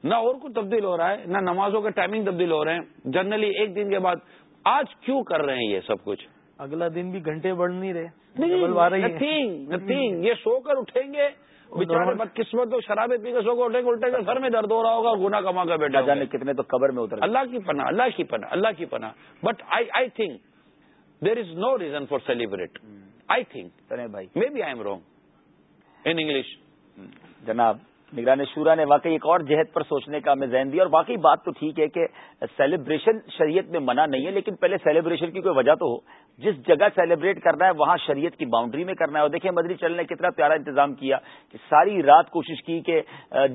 نہ اور کچھ تبدیل ہو رہا ہے نہ نمازوں کا ٹائمنگ تبدیل ہو رہے ہیں۔ جنرلی ایک دن کے بعد آج کیوں کر رہے ہیں یہ سب کچھ؟ اگلا دن بھی گھنٹے بڑھ نہیں رہے نتھنگ نتھنگ یہ سو کر اٹھیں گے۔ بیچارے بد قسمت تو شرابے پی کے سو کر اٹھیں گے الٹے گے سر میں درد ہو رہا ہوگا گنا کما کا بیٹا جانے کتنے تو قبر میں اتر اللہ کی پناہ اللہ کی پناہ اللہ کی پناہ۔ But I I think there is no reason for celebrate I think بھائی۔ Maybe I am wrong in English جناب نگران شورا نے واقعی ایک اور جہد پر سوچنے کا ہمیں ذہن دیا اور واقعی بات تو ٹھیک ہے کہ سیلیبریشن شریعت میں منع نہیں ہے لیکن پہلے سیلیبریشن کی کوئی وجہ تو ہو۔ جس جگہ سیلیبریٹ کرنا ہے وہاں شریعت کی باؤنڈری میں کرنا ہے۔ اور دیکھیں مدری چل نے کتنا پیارا انتظام کیا کہ ساری رات کوشش کی کہ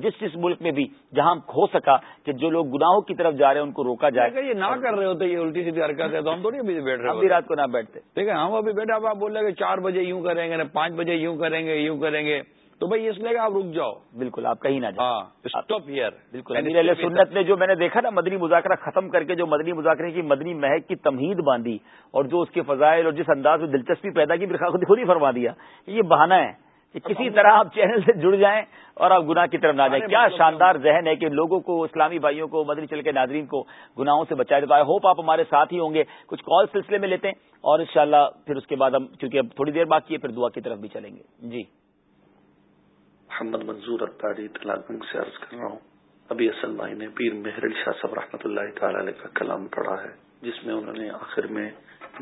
جس جس ملک میں بھی جہاں ہو سکا کہ جو لوگ گناہوں کی طرف جا رہے ہیں ان کو روکا جائے۔ یہ نہ کر رہے ہوتے یہ الٹی سیدھی حرکت ہے تو ہم تھوڑی ابھی بیٹھ رہے ابھی رات کو نہ بیٹھتے۔ ٹھیک ہے ہم ابھی بیٹھے آپ بول رہے کہ چار بجے یوں کریں گے پانچ بجے یوں کریں گے یوں کریں گے۔ تو بھائی اس لیے آپ رک جاؤ۔ بالکل آپ کہیں نہ جاؤ اسٹاپ ہیئر بالکل امیر سنت نے جو میں نے دیکھا نا مدنی مذاکرہ ختم کر کے جو مدنی مذاکرے کی مدنی مہک کی تمہید باندھی اور جو اس کے فضائل اور جس انداز میں دلچسپی پیدا کی خود ہی فرما دیا۔ یہ بہانہ ہے کہ کسی طرح آپ چینل سے جڑ جائیں اور آپ گناہ کی طرف نہ جائیں۔ کیا شاندار ذہن ہے کہ لوگوں کو اسلامی بھائیوں کو مدنی چل کے ناظرین کو گناہوں سے بچائے دیتا ہے ہوپ آپ ہمارے ساتھ ہی ہوں گے۔ کچھ کال سلسلے میں لیتے ہیں اور انشاءاللہ پھر اس کے بعد ہم کیونکہ اب تھوڑی دیر باقی ہے پھر دعا کی طرف بھی چلیں گے۔ جی۔ محمد منظور اختاری گنگ سے عرض کر رہا ہوں۔ ابھی اصل بھائی نے پیر مہر شاہ صاحب رحمۃ اللہ تعالی علیہ کا کلام پڑھا ہے، جس میں انہوں نے آخر میں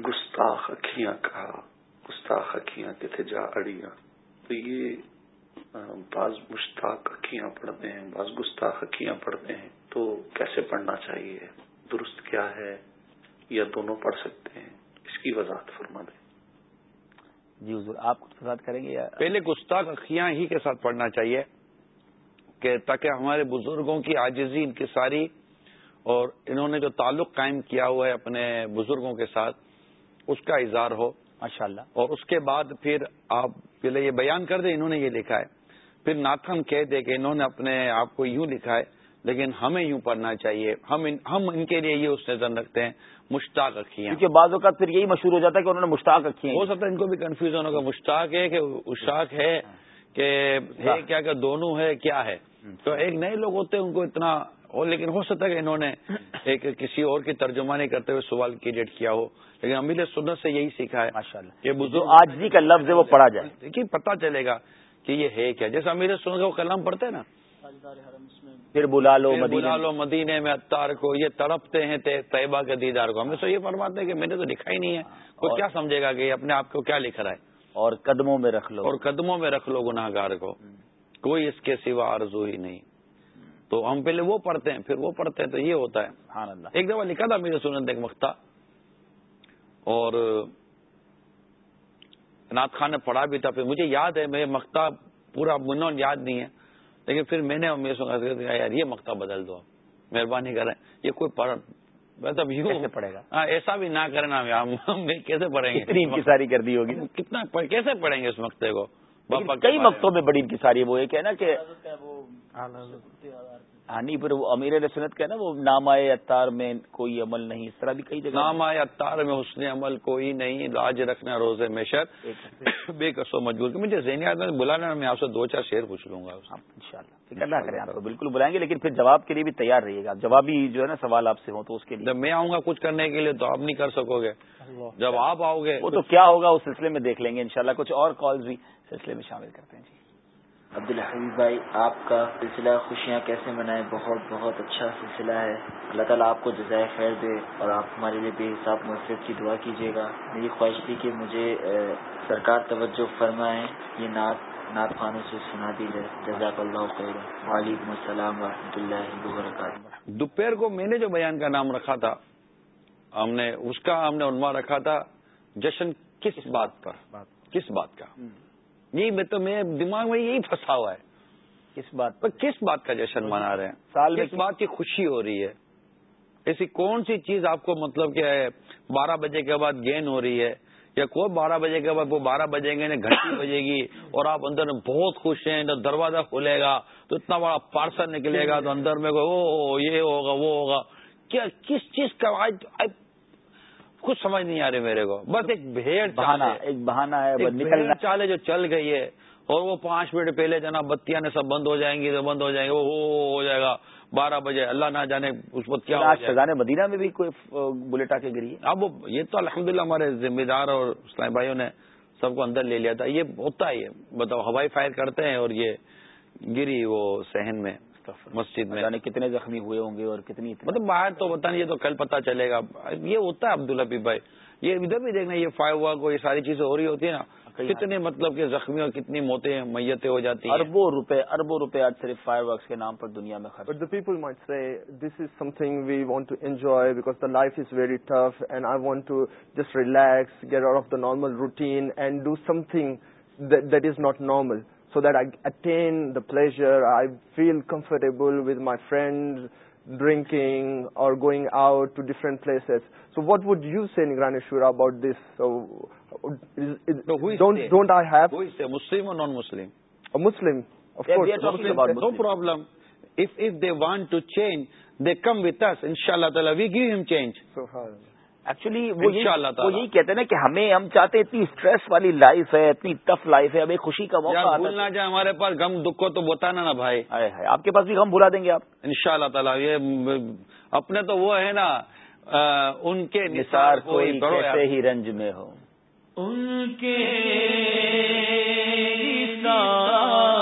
گستاخ اکھیاں کہا، گستاخ اکھیاں کتنے جا اڑیاں۔ تو یہ بعض مشتاق اکھیاں پڑھتے ہیں، بعض گستاخ اکھیاں پڑھتے ہیں۔ تو کیسے پڑھنا چاہیے؟ درست کیا ہے؟ یا دونوں پڑھ سکتے ہیں؟ اس کی وضاحت فرما دیں۔ جی حضور آپ کچھ بات کریں گے یا پہلے گستاخ اخیاں ہی کے ساتھ پڑھنا چاہیے کہ تاکہ ہمارے بزرگوں کی آجزی ان کی ساری اور انہوں نے جو تعلق قائم کیا ہوا ہے اپنے بزرگوں کے ساتھ اس کا اظہار ہو۔ ماشاء اللہ اور اس کے بعد پھر آپ پہلے یہ بیان کر دیں انہوں نے یہ لکھا ہے۔ پھر ناتھن کہہ دے کہ انہوں نے اپنے آپ کو یوں لکھا ہے لیکن ہمیں یوں پڑھنا چاہیے۔ ہم ان ہم ان کے لیے یہ اس نظر رکھتے ہیں مشتاق رکھی کیونکہ بعض اوقات پھر یہی مشہور ہو جاتا ہے کہ انہوں نے مشتاق رکھی ہو سکتا ہے ان کو بھی کنفیوژن ہوگا مشتاق ہے کہ اشاق ہے کہ ہے کیا کہ دونوں ہے کیا ہے۔ تو ایک نئے لوگ ہوتے ہیں ان کو اتنا لیکن ہو سکتا ہے کہ انہوں نے ایک کسی اور کی ترجمانی کرتے ہوئے سوال کریٹ کیا ہو۔ لیکن امیر سنت سے یہی سیکھا ہے ماشاء اللہ۔ کہ بزرگ آج بھی کا لفظ ہے وہ پڑھا جائے۔ دیکھیے پتا چلے گا کہ یہ ہے کیا۔ جیسے امیر سنت کا وہ کلام پڑھتے ہیں نا؟ پھر بلا لو بلا لو مدینے میں اتار کو یہ تڑپتے ہیں طیبہ کے دیدار کو۔ ہمیں تو یہ فرماتے ہیں کہ میں نے تو لکھا ہی نہیں ہے۔ کوئی کیا سمجھے گا کہ اپنے آپ کو کیا لکھ رہا ہے؟ اور قدموں میں رکھ لو۔ اور قدموں میں رکھ لو گناہ گار کو۔ کوئی اس کے سوا آرزو ہی نہیں۔ تو ہم پہلے وہ پڑھتے ہیں پھر وہ پڑھتے ہیں تو یہ ہوتا ہے۔ ایک دفعہ لکھا تھا میرے سنت ایک مختہ۔ اور نات خان نے پڑھا بھی تھا پھر مجھے یاد ہے میرے مختہ پورا منون یاد نہیں ہے۔ لیکن پھر میں نے یار یہ مکتا بدل دو مہربانی کریں یہ کوئی پڑھ مطلب یوں پڑے گا؟ ہاں ایسا بھی نہ کرنا ہم کیسے پڑھیں گے؟ انکساری کر دی ہوگی کتنا کیسے پڑھیں گے اس مکتے کو؟ کئی مکتوں میں بڑی انکساری وہ ایک ہے نا کہ نہیں پھر وہ امیر سنت کا نا وہ نام آئے اتار میں کوئی عمل نہیں اس طرح بھی کئی جگہ۔ نام آئے اتار میں حسن عمل کوئی نہیں لاج رکھنا روزے میں شر۔ بے قصو مجبور۔ مجھے ذہنیات میں بلانا میں آپ سے دو چار شعر پوچھ لوں گا۔ ان شاء اللہ اللہ کریں آپ کو بالکل بلائیں گے لیکن پھر جواب کے لیے بھی تیار رہیے گا۔ جوابی جو ہے نا سوال آپ سے ہو تو اس کے لیے۔ جب میں آؤں گا کچھ کرنے کے لیے تو آپ نہیں کر سکو گے۔ جب آپ آؤ گے وہ تو کیا ہوگا اس سلسلے میں دیکھ لیں گے انشاءاللہ۔ کچھ اور کالز بھی سلسلے میں شامل کرتے ہیں۔ جی۔ عبد الحبیب بھائی آپ کا سلسلہ خوشیاں کیسے منائے بہت بہت اچھا سلسلہ ہے۔ اللہ تعالیٰ آپ کو جزائے خیر دے اور آپ ہمارے لیے بے حساب مفرت کی دعا کیجیے گا۔ میری خواہش تھی کہ مجھے سرکار توجہ فرمائیں یہ نعت نعت خانوں سے سنا دی جائے۔ جزاک اللہ خیر۔ وعلیکم السلام و رحمۃ اللہ وبرکاتہ۔ دوپہر کو میں نے جو بیان کا نام رکھا تھا ہم نے اس کا ہم نے عنوان رکھا تھا جشن کس بات پر؟ کس بات کا؟ یہی میں تو میرے دماغ میں یہی پھنسا ہوا ہے۔ کس بات پر؟ کس بات کا جشن منا رہے ہیں؟ سال کس بات کی خوشی ہو رہی ہے؟ ایسی کون سی چیز آپ کو مطلب کہ بارہ بجے کے بعد گین ہو رہی ہے؟ یا کوئی بارہ بجے کے بعد وہ بارہ بجے گے گھنٹی (coughs) بجے گی اور آپ اندر میں بہت خوش ہیں جب دروازہ کھلے گا تو اتنا بڑا پارسل نکلے گا تو اندر میں وہ یہ ہوگا وہ ہوگا۔ کیا کس چیز کا آج کچھ سمجھ نہیں آ رہی میرے کو۔ بس ایک بھیڑ بہانا ایک بہانا ہے نکلنا۔ چالے جو چل گئی ہے اور وہ پانچ منٹ پہلے جناب بتیاں نے سب بند ہو جائیں گی تو بند ہو جائیں گے وہ ہو جائے گا۔ بارہ بجے اللہ نہ جانے اس وقت کیا آج مدینہ میں بھی کوئی بلٹ آ کے گری اب وہ یہ تو الحمدللہ ہمارے ذمہ دار اور اسلام بھائیوں نے سب کو اندر لے لیا تھا۔ یہ ہوتا ہے۔ یہ بتاؤ ہوائی فائر کرتے ہیں اور یہ گری وہ صحن میں۔ مسجد میں۔ جانے کتنے زخمی ہوئے ہوں گے اور کتنی مطلب باہر تو پتا نہیں یہ تو کل پتا چلے گا۔ یہ ہوتا ہے عبد الحبیب بھائی یہ ادھر بھی دیکھنا یہ فائر ہوا کو یہ ساری چیزیں ہو رہی ہوتی ہیں نا۔ کتنے مطلب کہ زخمی اور کتنی موتیں میتیں ہو جاتی ہیں۔ اربوں روپے اربوں روپے آج صرف فائر ورکس کے نام پر دنیا میں خرچ۔ But the people might say, this is something we want to enjoy because the life is very tough and I want to just relax, get out of the normal routine and do something that, that is not normal. So that I attain the pleasure, I feel comfortable with my friends, drinking or going out to different places. So what would you say, Nigraneshwara, about this? So, is, is, No, who is don't, they? don't I have Who is a Muslim or non-Muslim? a Muslim? Of Yeah, course. we are talking Muslim about says- actually وہ یہی کہتے ہیں نا کہ ہمیں ہم چاہتے ہیں اتنی اسٹریس والی لائف ہے اتنی ٹف لائف ہے ایک خوشی کا موقع یار آتا بھول ہے نہ جائے ہمارے پاس غم دکھ کو تو بتانا نا بھائی۔ آپ کے پاس بھی ہم بھلا دیں گے آپ؟ ان شاء اللہ تعالیٰ یہ اپنے تو وہ ہے نا ان کے نثار کوئی۔ کیسے ہی رنج میں ہو۔ ان کے نثار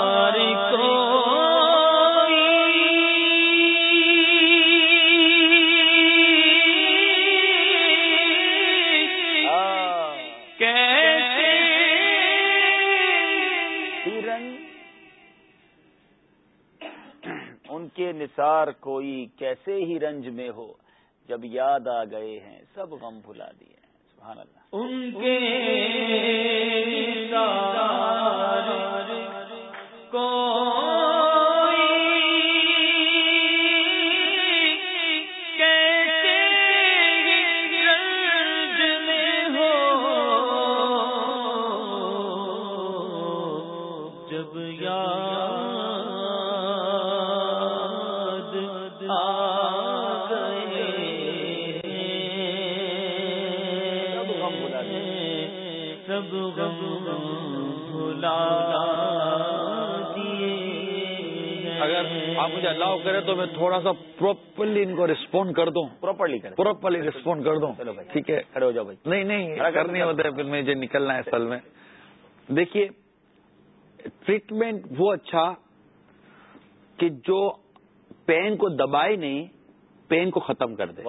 نثار کوئی کیسے ہی رنج میں ہو، جب یاد آ گئے ہیں، سب غم بھلا دیے ہیں۔ سبحان اللہ۔ ان کے نثار کو کرے تو میں تھوڑا سا پراپرلی ان کو رسپونڈ کر دوں۔ پراپرلی پراپرلی رسپونڈ کر دوں۔ ٹھیک ہے؟ کھڑے ہو جاؤ بھائی۔ نہیں نہیں کرنی۔ ہوتا ہے پھر مجھے نکلنا ہے اصل میں۔ دیکھیے ٹریٹمنٹ وہ اچھا کہ جو پین کو دبائے نہیں پین کو ختم کر دے۔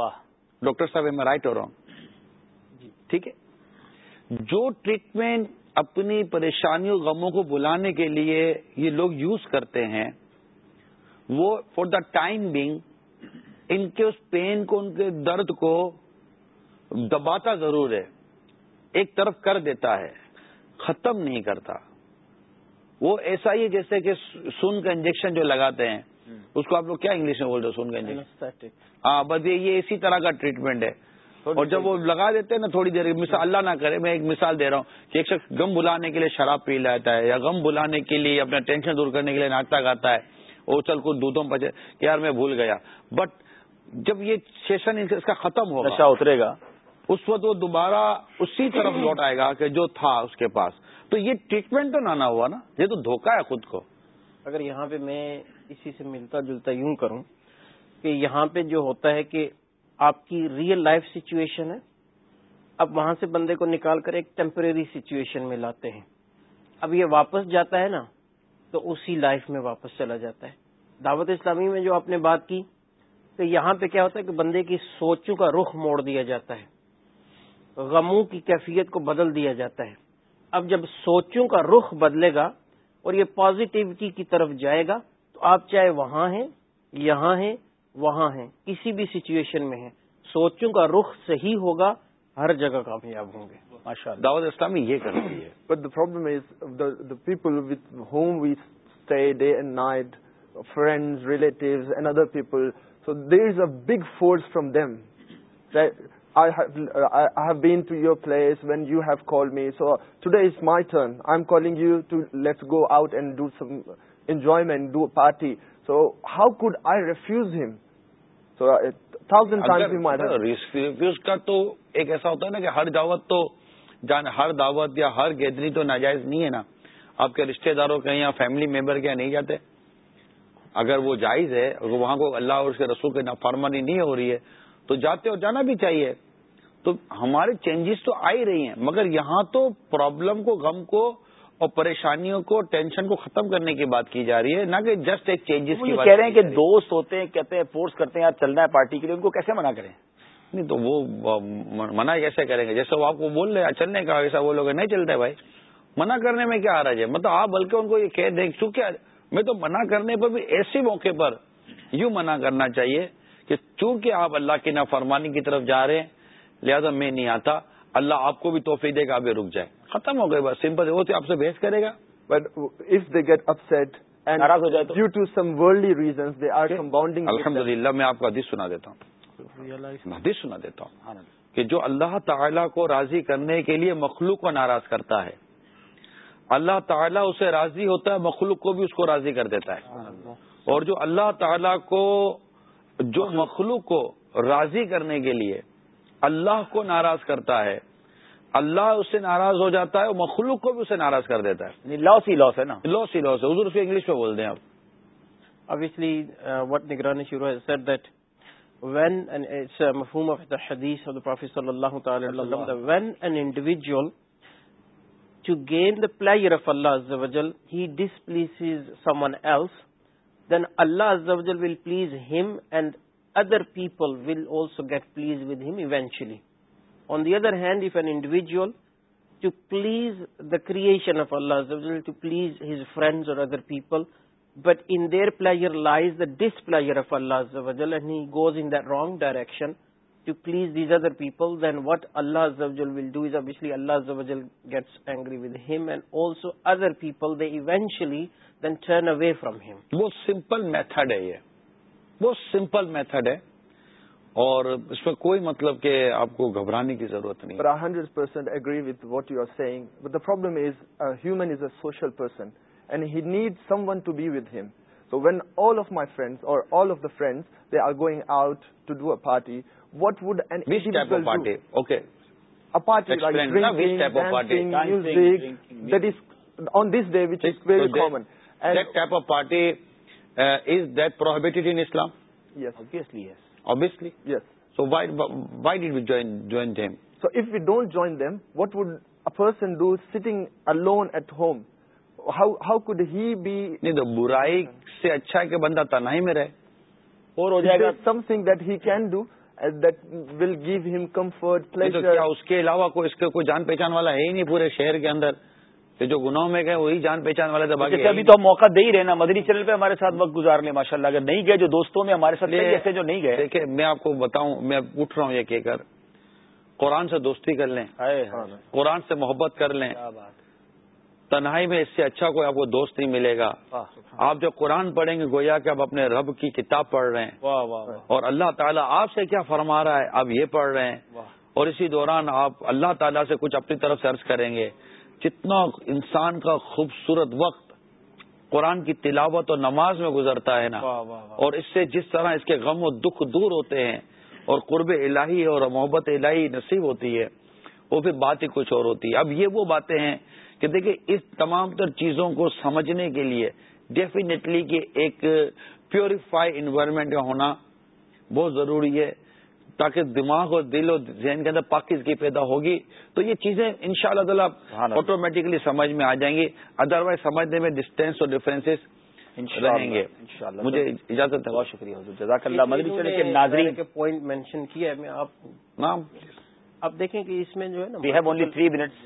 ڈاکٹر صاحب میں رائٹ ہو رہا ہوں ٹھیک ہے؟ جو ٹریٹمنٹ اپنی پریشانیوں غموں کو بلانے کے لیے یہ لوگ یوز کرتے ہیں وہ for the time being in کے اس پین کو ان کے درد کو دباتا ضرور ہے ایک طرف کر دیتا ہے ختم نہیں کرتا۔ وہ ایسا ہی ہے جیسے کہ سن کا انجیکشن جو لگاتے ہیں اس کو آپ لوگ کیا انگلش میں بول رہے ہو سن کا انجیکشن ہاں بس یہ یہ اسی طرح کا ٹریٹمنٹ ہے۔ اور جب وہ لگا دیتے ہیں نا تھوڑی دیر مثال اللہ نہ کرے میں ایک مثال دے رہا ہوں۔ کہ ایک شخص غم بلانے کے لیے شراب پی لیتا ہے یا غم بلانے کے لیے اپنا ٹینشن دور کرنے کے لیے ناچتا گاتا ہے۔ وہ چل کچھ دودھوں پچے کہ یار میں بھول گیا۔ بٹ جب یہ سیشن اس کا ختم ہوگا نشہ اترے گا۔ اس وقت وہ دوبارہ اسی طرف لوٹ آئے گا کہ جو تھا اس کے پاس۔ تو یہ ٹریٹمنٹ تو نہ نہ ہوا نا یہ تو دھوکا ہے خود کو۔ اگر یہاں پہ میں اسی سے ملتا جلتا یوں کروں کہ یہاں پہ جو ہوتا ہے کہ آپ کی ریئل لائف سچویشن ہے اب وہاں سے بندے کو نکال کر ایک ٹیمپریری سچویشن میں لاتے ہیں۔ اب یہ واپس جاتا ہے نا تو اسی لائف میں واپس چلا جاتا ہے۔ دعوت اسلامی میں جو آپ نے بات کی تو یہاں پہ کیا ہوتا ہے کہ بندے کی سوچوں کا رخ موڑ دیا جاتا ہے۔ غموں کی کیفیت کو بدل دیا جاتا ہے۔ اب جب سوچوں کا رخ بدلے گا اور یہ پازیٹیوٹی کی طرف جائے گا تو آپ چاہے وہاں ہیں، یہاں ہیں، وہاں ہیں، کسی بھی سچویشن میں ہیں۔ سوچوں کا رخ صحیح ہوگا، ہر جگہ کامیاب ہوں گے۔ دعوت اسلامی یہ کرتی ہے But the problem is the the people with whom we stay day and night, friends, relatives, and other people. So there is a big force from them. That I have uh, I I have been to your place when you have called me. So today is my turn. I'm calling you to let's go out and do some enjoyment, do a party. So how could I refuse him? So a thousand times he might have. Refuse کا تو ایک ایسا ہوتا ہے نا کہ ہر دعوت تو جان ہر دعوت یا ہر گیدری تو ناجائز نہیں ہے نا۔ آپ کے رشتہ داروں کے یا فیملی ممبر کے نہیں جاتے۔ اگر وہ جائز ہے اگر وہاں کو اللہ اور اس کے رسول کی نافرمانی نہیں ہو رہی ہے تو جاتے اور جانا بھی چاہیے۔ تو ہمارے چینجز تو آ ہی رہی ہیں مگر یہاں تو پرابلم کو غم کو اور پریشانیوں کو ٹینشن کو ختم کرنے کی بات کی جا رہی ہے نہ کہ جسٹ ایک چینجز کی کہہ رہے ہیں کہ دوست ہوتے ہیں کہتے ہیں فورس کرتے ہیں یار چلنا ہے پارٹی کے لیے ان کو کیسے منع کریں؟ نہیں تو وہ منع کیسے کریں گے؟ جیسے وہ آپ کو بول رہے ہیں چلنے کا ایسا وہ لوگ نہیں چلتے بھائی۔ منع کرنے میں کیا آ رہا ہے؟ مطلب آپ بلکہ ان کو یہ کہہ دیں چونکہ میں تو منع کرنے پر بھی ایسے موقع پر یوں منع کرنا چاہیے کہ چونکہ آپ اللہ کی نافرمانی کی طرف جا رہے ہیں لہذا میں نہیں آتا۔ اللہ آپ کو بھی توفیق دے گا آپ رک جائے ختم ہو گئے بس سمپل وہ تو آپ سے بحث کرے گا۔ بٹ اف دے گیٹ اپ سیٹ ناراض ہو جائے due to some worldly reasons they are الحمد للہ میں آپ کو حدیث سنا دیتا ہوں۔ حدیث سنا دیتا ہوں۔ کہ جو اللہ تعالیٰ کو راضی کرنے کے لیے مخلوق کو ناراض کرتا ہے۔ اللہ تعالیٰ اسے راضی ہوتا ہے مخلوق کو بھی اس کو راضی کر دیتا ہے۔ اور جو اللہ تعالیٰ کو جو مخلوق کو راضی کرنے کے لیے اللہ کو ناراض کرتا ہے اللہ اس سے ناراض ہو جاتا ہے اور مخلوق کو بھی اسے ناراض کر دیتا ہے۔ لاس ہی لاس ہے نا۔ لاس ہی لاس ہے۔ حضور اس کو انگلش میں بول دیں آپ۔ Obviously, uh, what Nigrani Shura has said that when, and it's a mafhum of the hadith of the Prophet sallallahu ta'ala sallam, that when an individual, to gain the pleasure of Allah Azza wa Jal, he displeases someone else, then Allah Azza wa Jal will please him and other people will also get pleased with him eventually. On the other hand, if an individual, to please the creation of Allah, to please his friends or other people, but in their pleasure lies the displeasure of Allah, and he goes in that wrong direction to please these other people, then what Allah will do is obviously Allah gets angry with him, and also other people, they eventually then turn away from him. Most simple method hai ye. Most simple method hai. اور اس میں کوئی مطلب کہ آپ کو گھبرانے کی ضرورت نہیں hundred percent agree with what you are saying but the problem is human is a social person and he need someone to be with him so when all of my friends اور all of the friends they are going out to do a party what would on this day which is very common type of party is that prohibited in Islam yes obviously yes Obviously. Yes. So why why did we join join them? So if we don't join them, what would a person do sitting alone at home? How how could he be? نہیں تو برائی سے اچھا ہے کہ بندہ تنہائی میں رہے۔ اور ہو جائے گا something that he can do that will give him comfort, pleasure. تو کیا اس کے علاوہ کوئی اس کے کوئی جان پہچان والا ہے ہی نہیں پورے شہر کے اندر۔ کہ جو گناہوں میں گئے وہی جان پہچان والے تھے باقی ابھی تو ہم موقع دے ہی رہے نا مدنی چینل پہ ہمارے ساتھ وقت گزار لیں ماشاء اللہ اگر نہیں گئے جو دوستوں میں ہمارے ساتھ ایسے جو نہیں گئے۔ دیکھیں میں آپ کو بتاؤں میں اٹھ رہا ہوں یہ کہہ کر۔ قرآن سے دوستی کر لیں۔ قرآن سے محبت کر لیں۔ تنہائی میں اس سے اچھا کوئی آپ کو دوست نہیں ملے گا۔ آپ جب قرآن پڑھیں گے گویا کہ آپ اپنے رب کی کتاب پڑھ رہے ہیں۔ اور اللہ تعالیٰ آپ سے کیا فرما رہا ہے؟ آپ یہ پڑھ رہے ہیں۔ اور اسی دوران آپ اللہ تعالیٰ سے کچھ اپنی طرف سے عرض کریں گے۔ جتنا انسان کا خوبصورت وقت قرآن کی تلاوت اور نماز میں گزرتا ہے نا اور اس سے جس طرح اس کے غم و دکھ دور ہوتے ہیں اور قرب الہی اور محبت الہی نصیب ہوتی ہے وہ پھر بات ہی کچھ اور ہوتی ہے۔ اب یہ وہ باتیں ہیں کہ دیکھیں اس تمام تر چیزوں کو سمجھنے کے لیے ڈیفینیٹلی کہ ایک پیوریفائی انوائرمنٹ کا ہونا بہت ضروری ہے تاکہ دماغ اور دل اور ذہن کے اندر پاکیزگی پیدا ہوگی۔ تو یہ چیزیں ان شاء اللہ۔ تعالیٰ آٹومیٹکلی سمجھ میں آ جائیں گی۔ ادروائز سمجھنے میں ڈسٹینس اور ڈفرینس رہیں گے۔ مجھے اجازت بہت شکریہ جزاک اللہ۔ ناظرین۔ کے پوائنٹ مینشن کیا ہے میں آپ نام آپ دیکھیں کہ اس میں جو ہے نا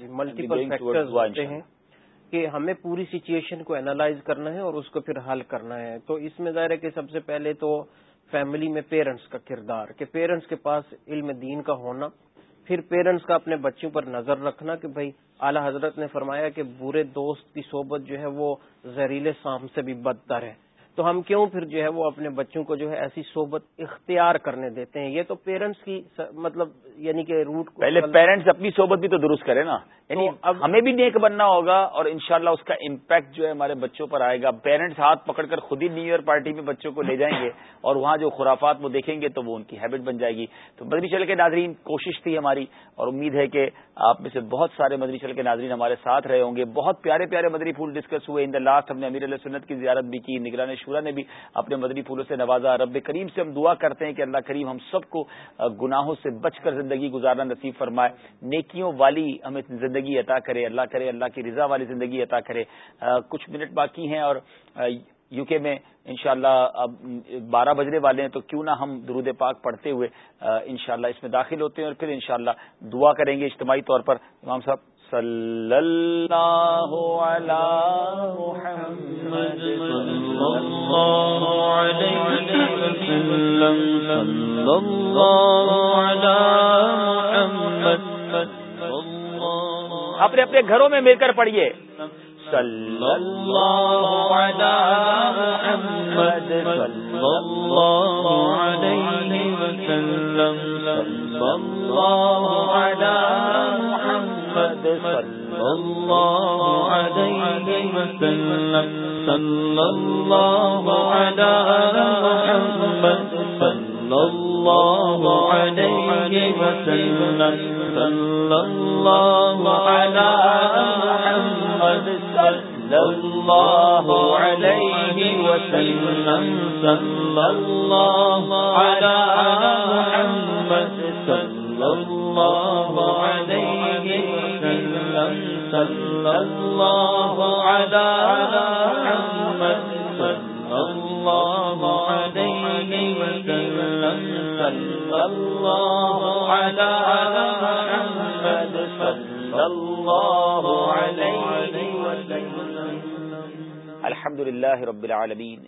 ملٹیپل فیکٹرز ہوتے ہیں کہ ہمیں پوری سچویشن کو اینالائز کرنا ہے اور اس کو پھر حل کرنا ہے۔ تو اس میں ظاہر ہے کہ سب سے پہلے تو فیملی میں پیرنٹس کا کردار کہ پیرنٹس کے پاس علم دین کا ہونا پھر پیرنٹس کا اپنے بچوں پر نظر رکھنا کہ بھائی اعلی حضرت نے فرمایا کہ برے دوست کی صحبت جو ہے وہ زہریلے سام سے بھی بدتر ہے۔ تو ہم کیوں پھر جو ہے وہ اپنے بچوں کو جو ہے ایسی صحبت اختیار کرنے دیتے ہیں؟ یہ تو پیرنٹس کی مطلب یعنی کہ روٹ پہلے پیرنٹس اپنی صحبت بھی تو درست کرے نا۔ یعنی اب ہمیں بھی نیک بننا ہوگا اور انشاءاللہ اس کا امپیکٹ جو ہے ہمارے بچوں پر آئے گا۔ پیرنٹس ہاتھ پکڑ کر خود ہی نیو ایئر پارٹی میں بچوں کو لے جائیں گے اور وہاں جو خرافات وہ دیکھیں گے تو وہ ان کی ہیبٹ بن جائے گی۔ تو مدنی چل کے ناظرین کوشش تھی ہماری اور امید ہے کہ آپ میں سے بہت سارے مدنی چل کے ناظرین ہمارے ساتھ رہے ہوں گے۔ بہت پیارے پیارے مدنی پھول ڈسکس ہوئے۔ ان دا لاسٹ ہم نے امیر علیہ سنت کی زیارت بھی کی نگران شورا نے بھی اپنے مدنی پھولوں سے نوازا۔ رب کریم سے ہم دعا کرتے ہیں کہ اللہ کریم ہم سب کو گناہوں سے بچ کر زندگی گزارنا نصیب فرمائے۔ نیکیوں والی ہمیں زندگی زندگی عطا کرے، اللہ کرے، اللہ کی رضا والی زندگی عطا کرے۔ کچھ منٹ باقی ہیں اور یو کے میں انشاءاللہ اب بارہ بجنے والے ہیں تو کیوں نہ ہم درود پاک پڑھتے ہوئے انشاءاللہ اس میں داخل ہوتے ہیں اور پھر انشاءاللہ دعا کریں گے اجتماعی طور پر۔ امام صاحب، صلی اللہ علی محمد اپنے اپنے گھروں میں مل کر پڑھیے۔ صلی اللہ علی محمد صلی اللہ علیہ وسلم۔ صلی اللہ علی محمد صلی اللہ علیہ وسلم۔ صلی اللہ علی محمد صلی اللہ علیہ وسلم صلی اللہ علی محمد صلی اللہ علیہ وسلم صلی اللہ علی محمد صلی اللہ علیہ وسلم صلی اللہ علی محمد صلی اللہ صلی اللہ الحمد لله رب العالمين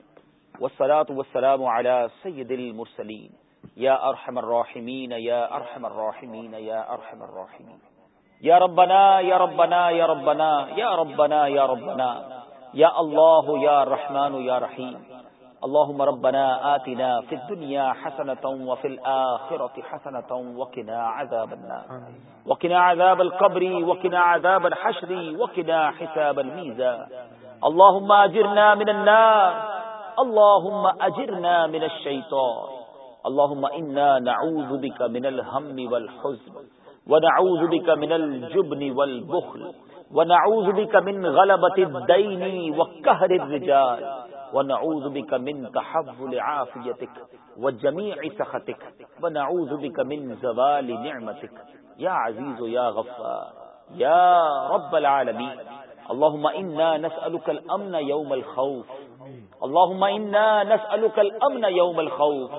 والصلاة والسلام على سيد المرسلين. يا أرحم الراحمين، يا أرحم الراحمين، يا أرحم الراحمين. يا ربنا يا ربنا يا ربنا يا ربنا يا ربنا. يا الله، يا الرحمن يا رحيم. اللهم ربنا آتنا في الدنيا حسنة وفي الآخرة حسنة وقنا عذاب النار. وقنا عذاب القبر وقنا عذاب الحشر وقنا حساب الميزان. اللهم اجرنا من النار. اللهم اجرنا من الشيطان. اللهم انا نعوذ بك من الهم والحزن ونعوذ بك من الجبن والبخل ونعوذ بك من غلبة الدين وكهر الرجال. ونعوذ بك من تحفل عافيتك وجميع سخطك ونعوذ بك من زوال نعمتك. يا عزيز يا غفار، يا رب العالمين، اللهم انا نسألك الامن يوم الخوف. اللهم انا نسألك الامن يوم الخوف.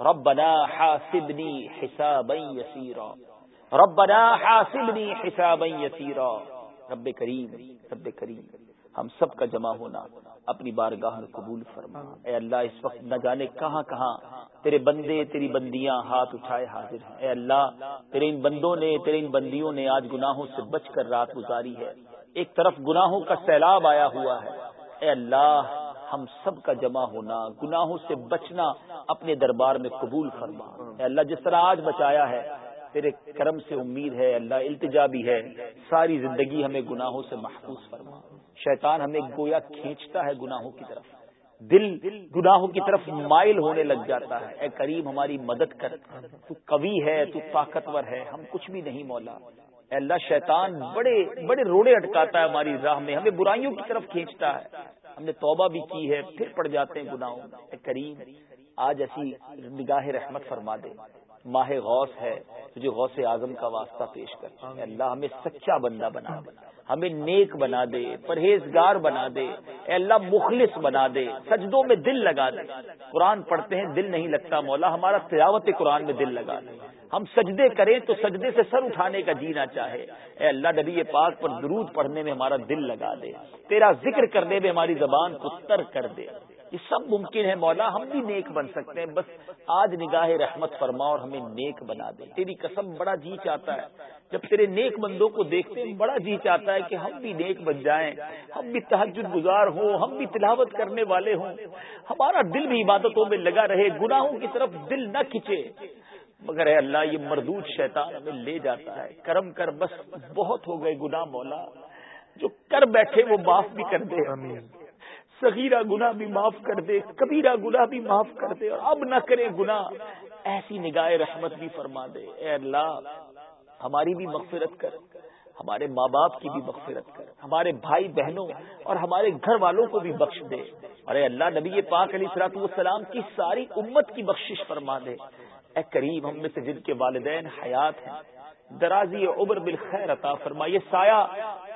ربنا حاسبني حسابا يسيرا. ربنا حاسبني حسابا يسيرا. رب کریم رب کریم ہم سب کا جمع ہونا. اپنی بارگاہ میں قبول فرما۔ اے اللہ اس وقت نہ جانے کہاں کہاں تیرے بندے تیری بندیاں ہاتھ اٹھائے حاضر ہیں۔ اے اللہ تیرے ان بندوں نے تیرے ان بندیوں نے آج گناہوں سے بچ کر رات گزاری ہے۔ ایک طرف گناہوں کا سیلاب آیا ہوا ہے۔ اے اللہ ہم سب کا جمع ہونا گناہوں سے بچنا اپنے دربار میں قبول فرما۔ اے اللہ جس طرح آج بچایا ہے تیرے کرم سے امید ہے، اللہ التجا بھی ہے۔ ساری زندگی ہمیں گناہوں سے محفوظ فرما۔ شیطان ہمیں گویا کھینچتا ہے گناہوں کی طرف۔ دل گناہوں کی طرف مائل ہونے لگ جاتا ہے۔ اے کریم، ہماری مدد کر۔ تو قوی ہے، تو طاقتور ہے۔ ہم کچھ بھی نہیں، مولا۔ اے اللہ، شیطان بڑے بڑے روڑے اٹکاتا ہے ہماری راہ میں۔ ہمیں برائیوں کی طرف کھینچتا ہے۔ ہم نے توبہ بھی کی ہے، پھر پڑ جاتے ہیں گناہوں اے کریم، آج ایسی نگاہ رحمت فرما دے۔ ماہ غوث ہے تجھے غوث اعظم کا واسطہ پیش کر۔ اے اللہ، ہمیں سچا بندہ بنا دے، ہمیں نیک بنا دے، پرہیزگار بنا دے۔ اے اللہ، مخلص بنا دے، سجدوں میں دل لگا دے۔ قرآن پڑھتے ہیں، دل نہیں لگتا مولا، ہمارا تلاوت قرآن میں دل لگا دے۔ ہم سجدے کریں تو سجدے سے سر اٹھانے کا جینا چاہے۔ اے اللہ، نبی پاک پر درود پڑھنے میں ہمارا دل لگا دے۔ تیرا ذکر کرنے میں ہماری زبان کو تر کر دے۔ یہ سب ممکن ہے مولا، ہم بھی نیک بن سکتے ہیں۔ بس آج نگاہ رحمت فرما اور ہمیں نیک بنا دے۔ تیری قسم بڑا جی چاہتا ہے۔ جب تیرے نیک بندوں کو دیکھتے ہیں، بڑا جی چاہتا ہے کہ ہم بھی نیک بن جائیں۔ ہم بھی تحجد گزار ہوں، ہم بھی تلاوت کرنے والے ہوں۔ ہمارا دل بھی عبادتوں میں لگا رہے، گناہوں کی طرف دل نہ کھچے۔ مگر اے اللہ، یہ مردود شیطان ہمیں لے جاتا ہے۔ کرم کر، بس بہت ہو گئے گناہ مولا۔ جو کر بیٹھے وہ معاف بھی کر دے۔ صغیرہ گناہ بھی معاف کر دے، کبیرہ گناہ بھی معاف کر دے، اور اب نہ کرے گناہ۔ ایسی نگاہ رحمت بھی فرما دے۔ اے اللہ، ہماری بھی مغفرت کر، ہمارے ماں باپ کی بھی مغفرت کر، ہمارے بھائی بہنوں اور ہمارے گھر والوں کو بھی بخش دے۔ ارے اللہ، نبی پاک علیہ السلاط والسلام کی ساری امت کی بخشش فرما دے۔ اے کریم، ہم میں سے جن کے والدین حیات ہیں درازی عمر بالخیر عطا فرما یہ سایہ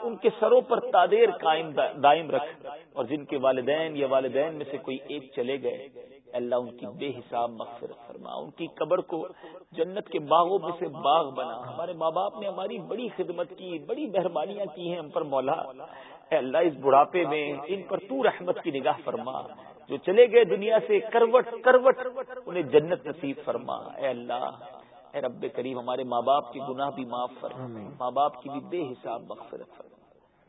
ان کے سروں پر تادیر قائم دائم رکھ اور جن کے والدین یا والدین میں سے کوئی ایک چلے گئے، اللہ ان کی بے حساب مغفرت فرما، ان کی قبر کو جنت کے باغوں میں سے باغ بنا۔ ہمارے ماں باپ نے ہماری بڑی خدمت کی، بڑی مہربانیاں کی ہیں، ہم پر مولا، اے اللہ اس بڑھاپے میں ان پر تو رحمت کی نگاہ فرما۔ جو چلے گئے دنیا سے، کروٹ کروٹ، انہیں جنت نصیب فرما۔ اے اللہ اے رب کریم ہمارے ماں باپ کی گناہ بھی معاف فرما۔ ماں باپ کی بھی بے حساب مغفرت فرما۔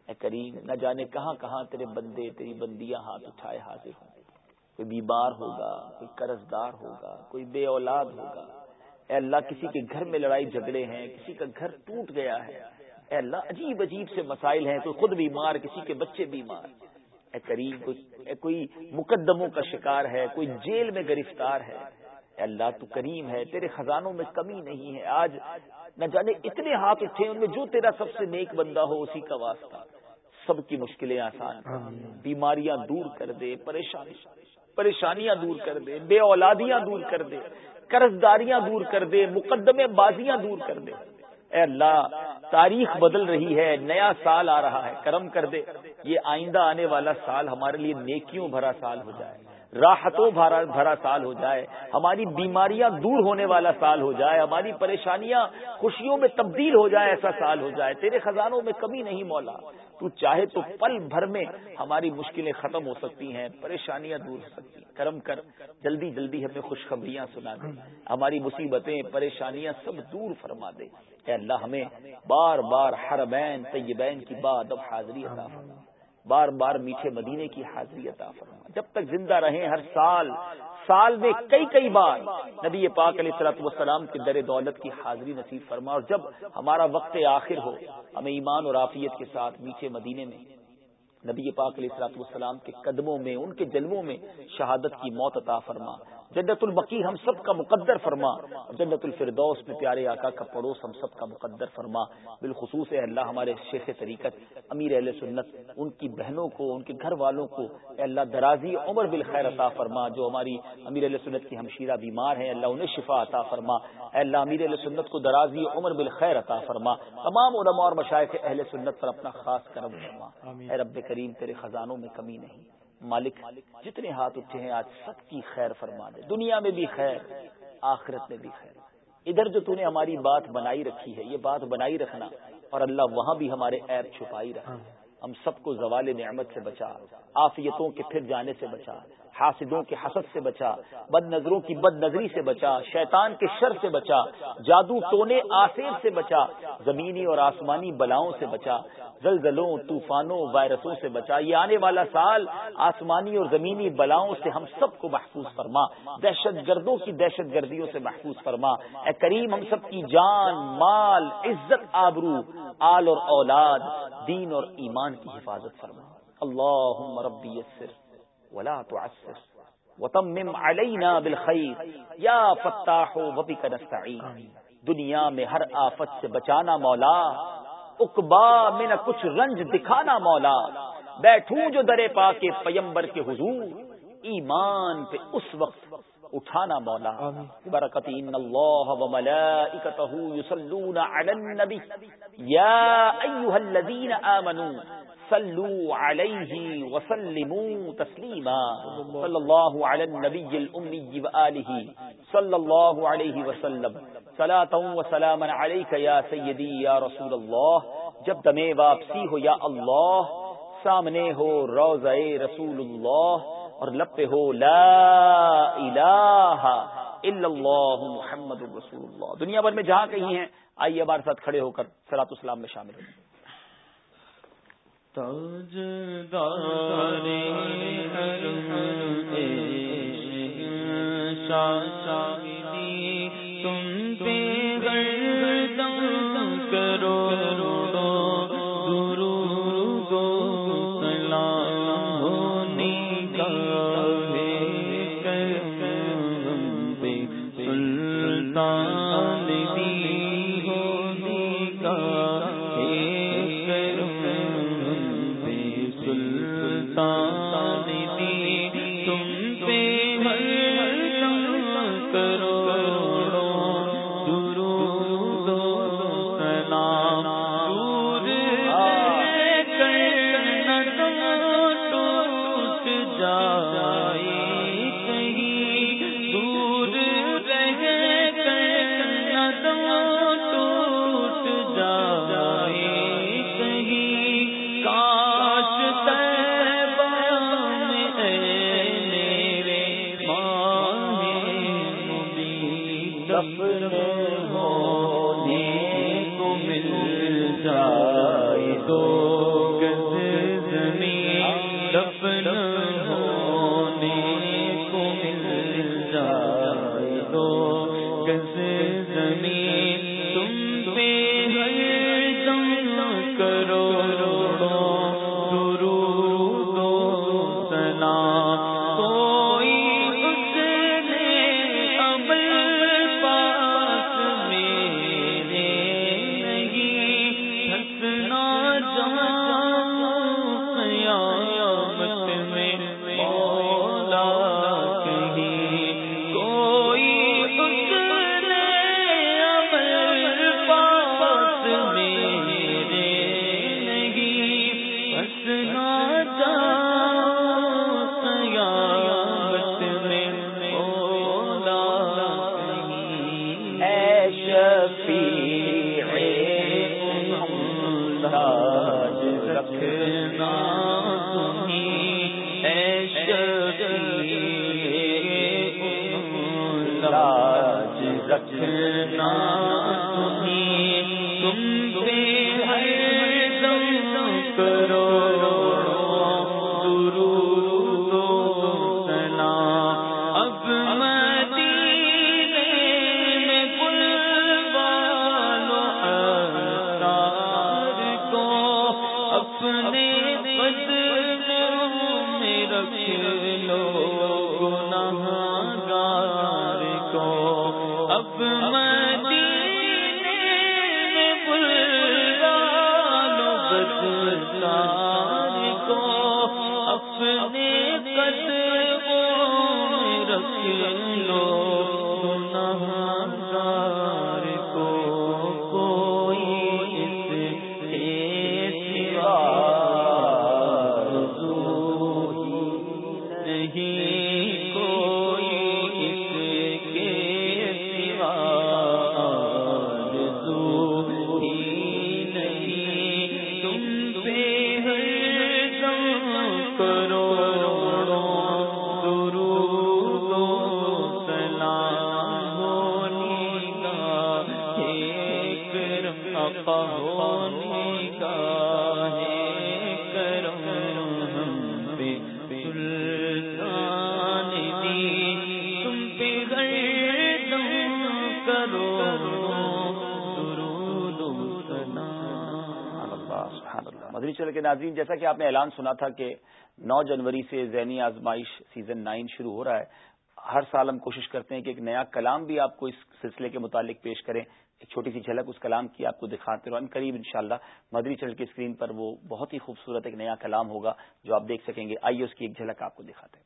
اے کریم نہ جانے کہاں کہاں تیرے بندے تیری بندیاں ہاتھ اٹھائے حاضر ہوں۔ کوئی بیمار ہوگا کوئی قرض دار ہوگا کوئی بے اولاد ہوگا۔ اے اللہ کسی کے گھر میں لڑائی جھگڑے ہیں کسی کا گھر ٹوٹ گیا ہے۔ اے اللہ عجیب عجیب سے مسائل ہیں کوئی خود بیمار کسی کے بچے بیمار۔ اے کریم کوئی کوئی مقدموں کا شکار ہے کوئی جیل میں گرفتار ہے۔ اللہ تو کریم ہے تیرے خزانوں میں کمی نہیں ہے۔ آج نہ جانے اتنے ہاتھ اٹھے ان میں جو تیرا سب سے نیک بندہ ہو اسی کا واسطہ۔ سب کی مشکلیں آسان بیماریاں دور کر دے پریشانی پریشانیاں دور کر دے بے اولادیاں دور کر دے قرض داریاں دور کر دے مقدمے بازیاں دور کر دے۔ اے اللہ تاریخ بدل رہی ہے نیا سال آ رہا ہے کرم کر دے۔ یہ آئندہ آنے والا سال ہمارے لیے نیکیوں بھرا سال ہو جائے۔ راحتوں بھرا سال ہو جائے، ہماری بیماریاں دور ہونے والا سال ہو جائے، ہماری پریشانیاں خوشیوں میں تبدیل ہو جائے، ایسا سال ہو جائے۔ تیرے خزانوں میں کمی نہیں مولا، تو چاہے تو پل بھر میں ہماری مشکلیں ختم ہو سکتی ہیں، پریشانیاں دور ہو سکتی ہیں۔ کرم کر، جلدی جلدی ہمیں خوشخبریاں سنا دے۔ ہماری مصیبتیں، پریشانیاں سب دور فرما دے۔ اے اللہ، ہمیں بار بار ہر بین طیبین کی بات اب حاضری عطا فرما۔ بار بار میٹھے مدینے کی حاضری عطا فرما۔ جب تک زندہ رہیں ہر سال سال میں کئی کئی بار نبی پاک علیہ السلط والسلام کے در دولت کی حاضری نصیب فرما۔ اور جب ہمارا وقت آخر ہو، ہمیں ایمان اور عافیت کے ساتھ میٹھے مدینے میں نبی پاک علیہ السلاط والسلام کے قدموں میں، ان کے جلووں میں شہادت کی موت عطا فرما۔ جنت البقی ہم سب کا مقدر فرما۔ جنت الفردوس میں پیارے آقا کا پڑوس ہم سب کا مقدر فرما۔ بالخصوص اللہ ہمارے شیخ طریقت امیر اہل سنت ان کی بہنوں کو ان کے گھر والوں کو اے اللہ درازی عمر بالخیر عطا فرما۔ جو ہماری امیر علیہ سنت کی ہمشیرہ بیمار ہیں اللہ انہیں شفا عطا فرما۔ اے اللہ امیر علیہ سنت کو درازی عمر بالخیر عطا فرما۔ تمام علماء اور مشائق اہل سنت پر اپنا خاص کرم فرما۔ اے رب کریم تیرے خزانوں میں کمی نہیں۔ مالک جتنے ہاتھ اٹھے ہیں، آج سب کی خیر فرما دے۔ دنیا میں بھی خیر، آخرت میں بھی خیر۔ ادھر جو نے ہماری بات بنائی رکھی ہے، یہ بات بنائی رکھنا اور اللہ وہاں بھی ہمارے عیب چھپائی رکھا ہم سب کو زوال نعمت سے بچا آفیتوں کے پھر جانے سے بچا۔ حاسدوں کے حسد سے بچا بد نظروں کی بد نظری سے بچا، شیطان کے شر سے بچا، جادو ٹونے آسیر سے بچا، زمینی اور آسمانی بلاؤں سے بچا، زلزلوں، طوفانوں، وائرسوں سے بچا۔ یہ آنے والا سال آسمانی اور زمینی بلاؤں سے ہم سب کو محفوظ فرما، دہشت گردوں کی دہشت گردیوں سے محفوظ فرما۔ اے کریم، ہم سب کی جان، مال، عزت، آبرو، آل اور اولاد، دین اور ایمان کی حفاظت فرما۔ اللہ ربی ولا تعسر. وتمم علينا بالخير. یا فتاح وبك نستعين. دنیا میں ہر آفت سے بچانا مولا. اقبا میں نہ کچھ رنج دکھانا مولا. بیٹھوں جو درے پا کے پیمبر کے حضور. ایمان پہ اس وقت اٹھانا مولا. برکت ان اللہ وملائکتہ یصلون علی النبی. یا ایھا الذین آمنوا. صلوا عليه وسلموا تسليما. صلى الله على النبي الأمي وآله. صلى الله عليه وسلم. صلاة وسلاما عليك يا سيدي يا رسول الله. جب دمیں واپسی ہو یا اللہ سامنے ہو روزہ رسول اللہ اور لب پہ ہو لا الہ الا اللہ محمد رسول اللہ۔ دنیا بھر میں جہاں کہیں ہیں آئیے ہمارے ساتھ کھڑے ہو کر سلاۃ اسلام میں شامل ہو تاجدار ہر شاہ ناظرین، جیسا کہ آپ نے اعلان سنا تھا کہ نو جنوری سے ذہنی آزمائش سیزن نائن شروع ہو رہا ہے۔ ہر سال ہم کوشش کرتے ہیں کہ ایک نیا کلام بھی آپ کو اس سلسلے کے متعلق پیش کریں۔ ایک چھوٹی سی جھلک اس کلام کی آپ کو دکھاتے رہو۔ قریب انشاءاللہ مدری چل کے اسکرین پر وہ بہت ہی خوبصورت ایک نیا کلام ہوگا جو آپ دیکھ سکیں گے۔ آئیے اس کی ایک جھلک آپ کو دکھاتے ہیں۔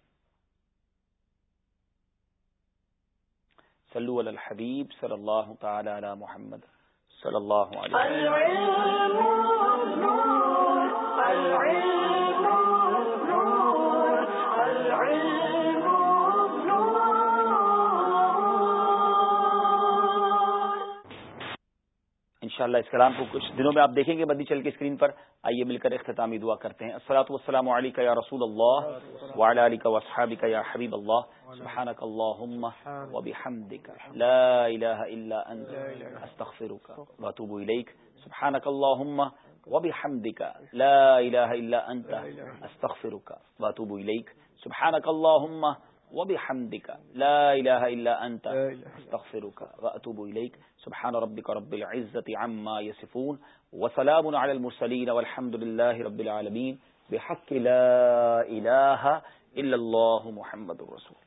صلو علی الحبیب صلی اللہ تعالی علی محمد صلی اللہ علیہ وسلم۔ انشاءاللہ اس کلام کو کچھ دنوں میں آپ دیکھیں گے بدی چل کے اسکرین پر آئیے مل کر اختتامی دعا کرتے ہیں السلاۃ والسلام علیکہ یا رسول اللہ وعلی علیکہ وصحابکہ یا حبیب اللہ سبحانک اللہم وبحمدک لا الہ الا انت استغفرک واتوب الیک سبحانک اللہم وبحمدک لا الہ الا انت استغفرک واتوب الیک سبحانک اللہم وبحمدك. لا اله الا انت استغفرك واتوب اليك سبحان ربك رب العزه عما يصفون. وسلام على المرسلين والحمد لله رب العالمين. بحق لا اله الا الله محمد رسول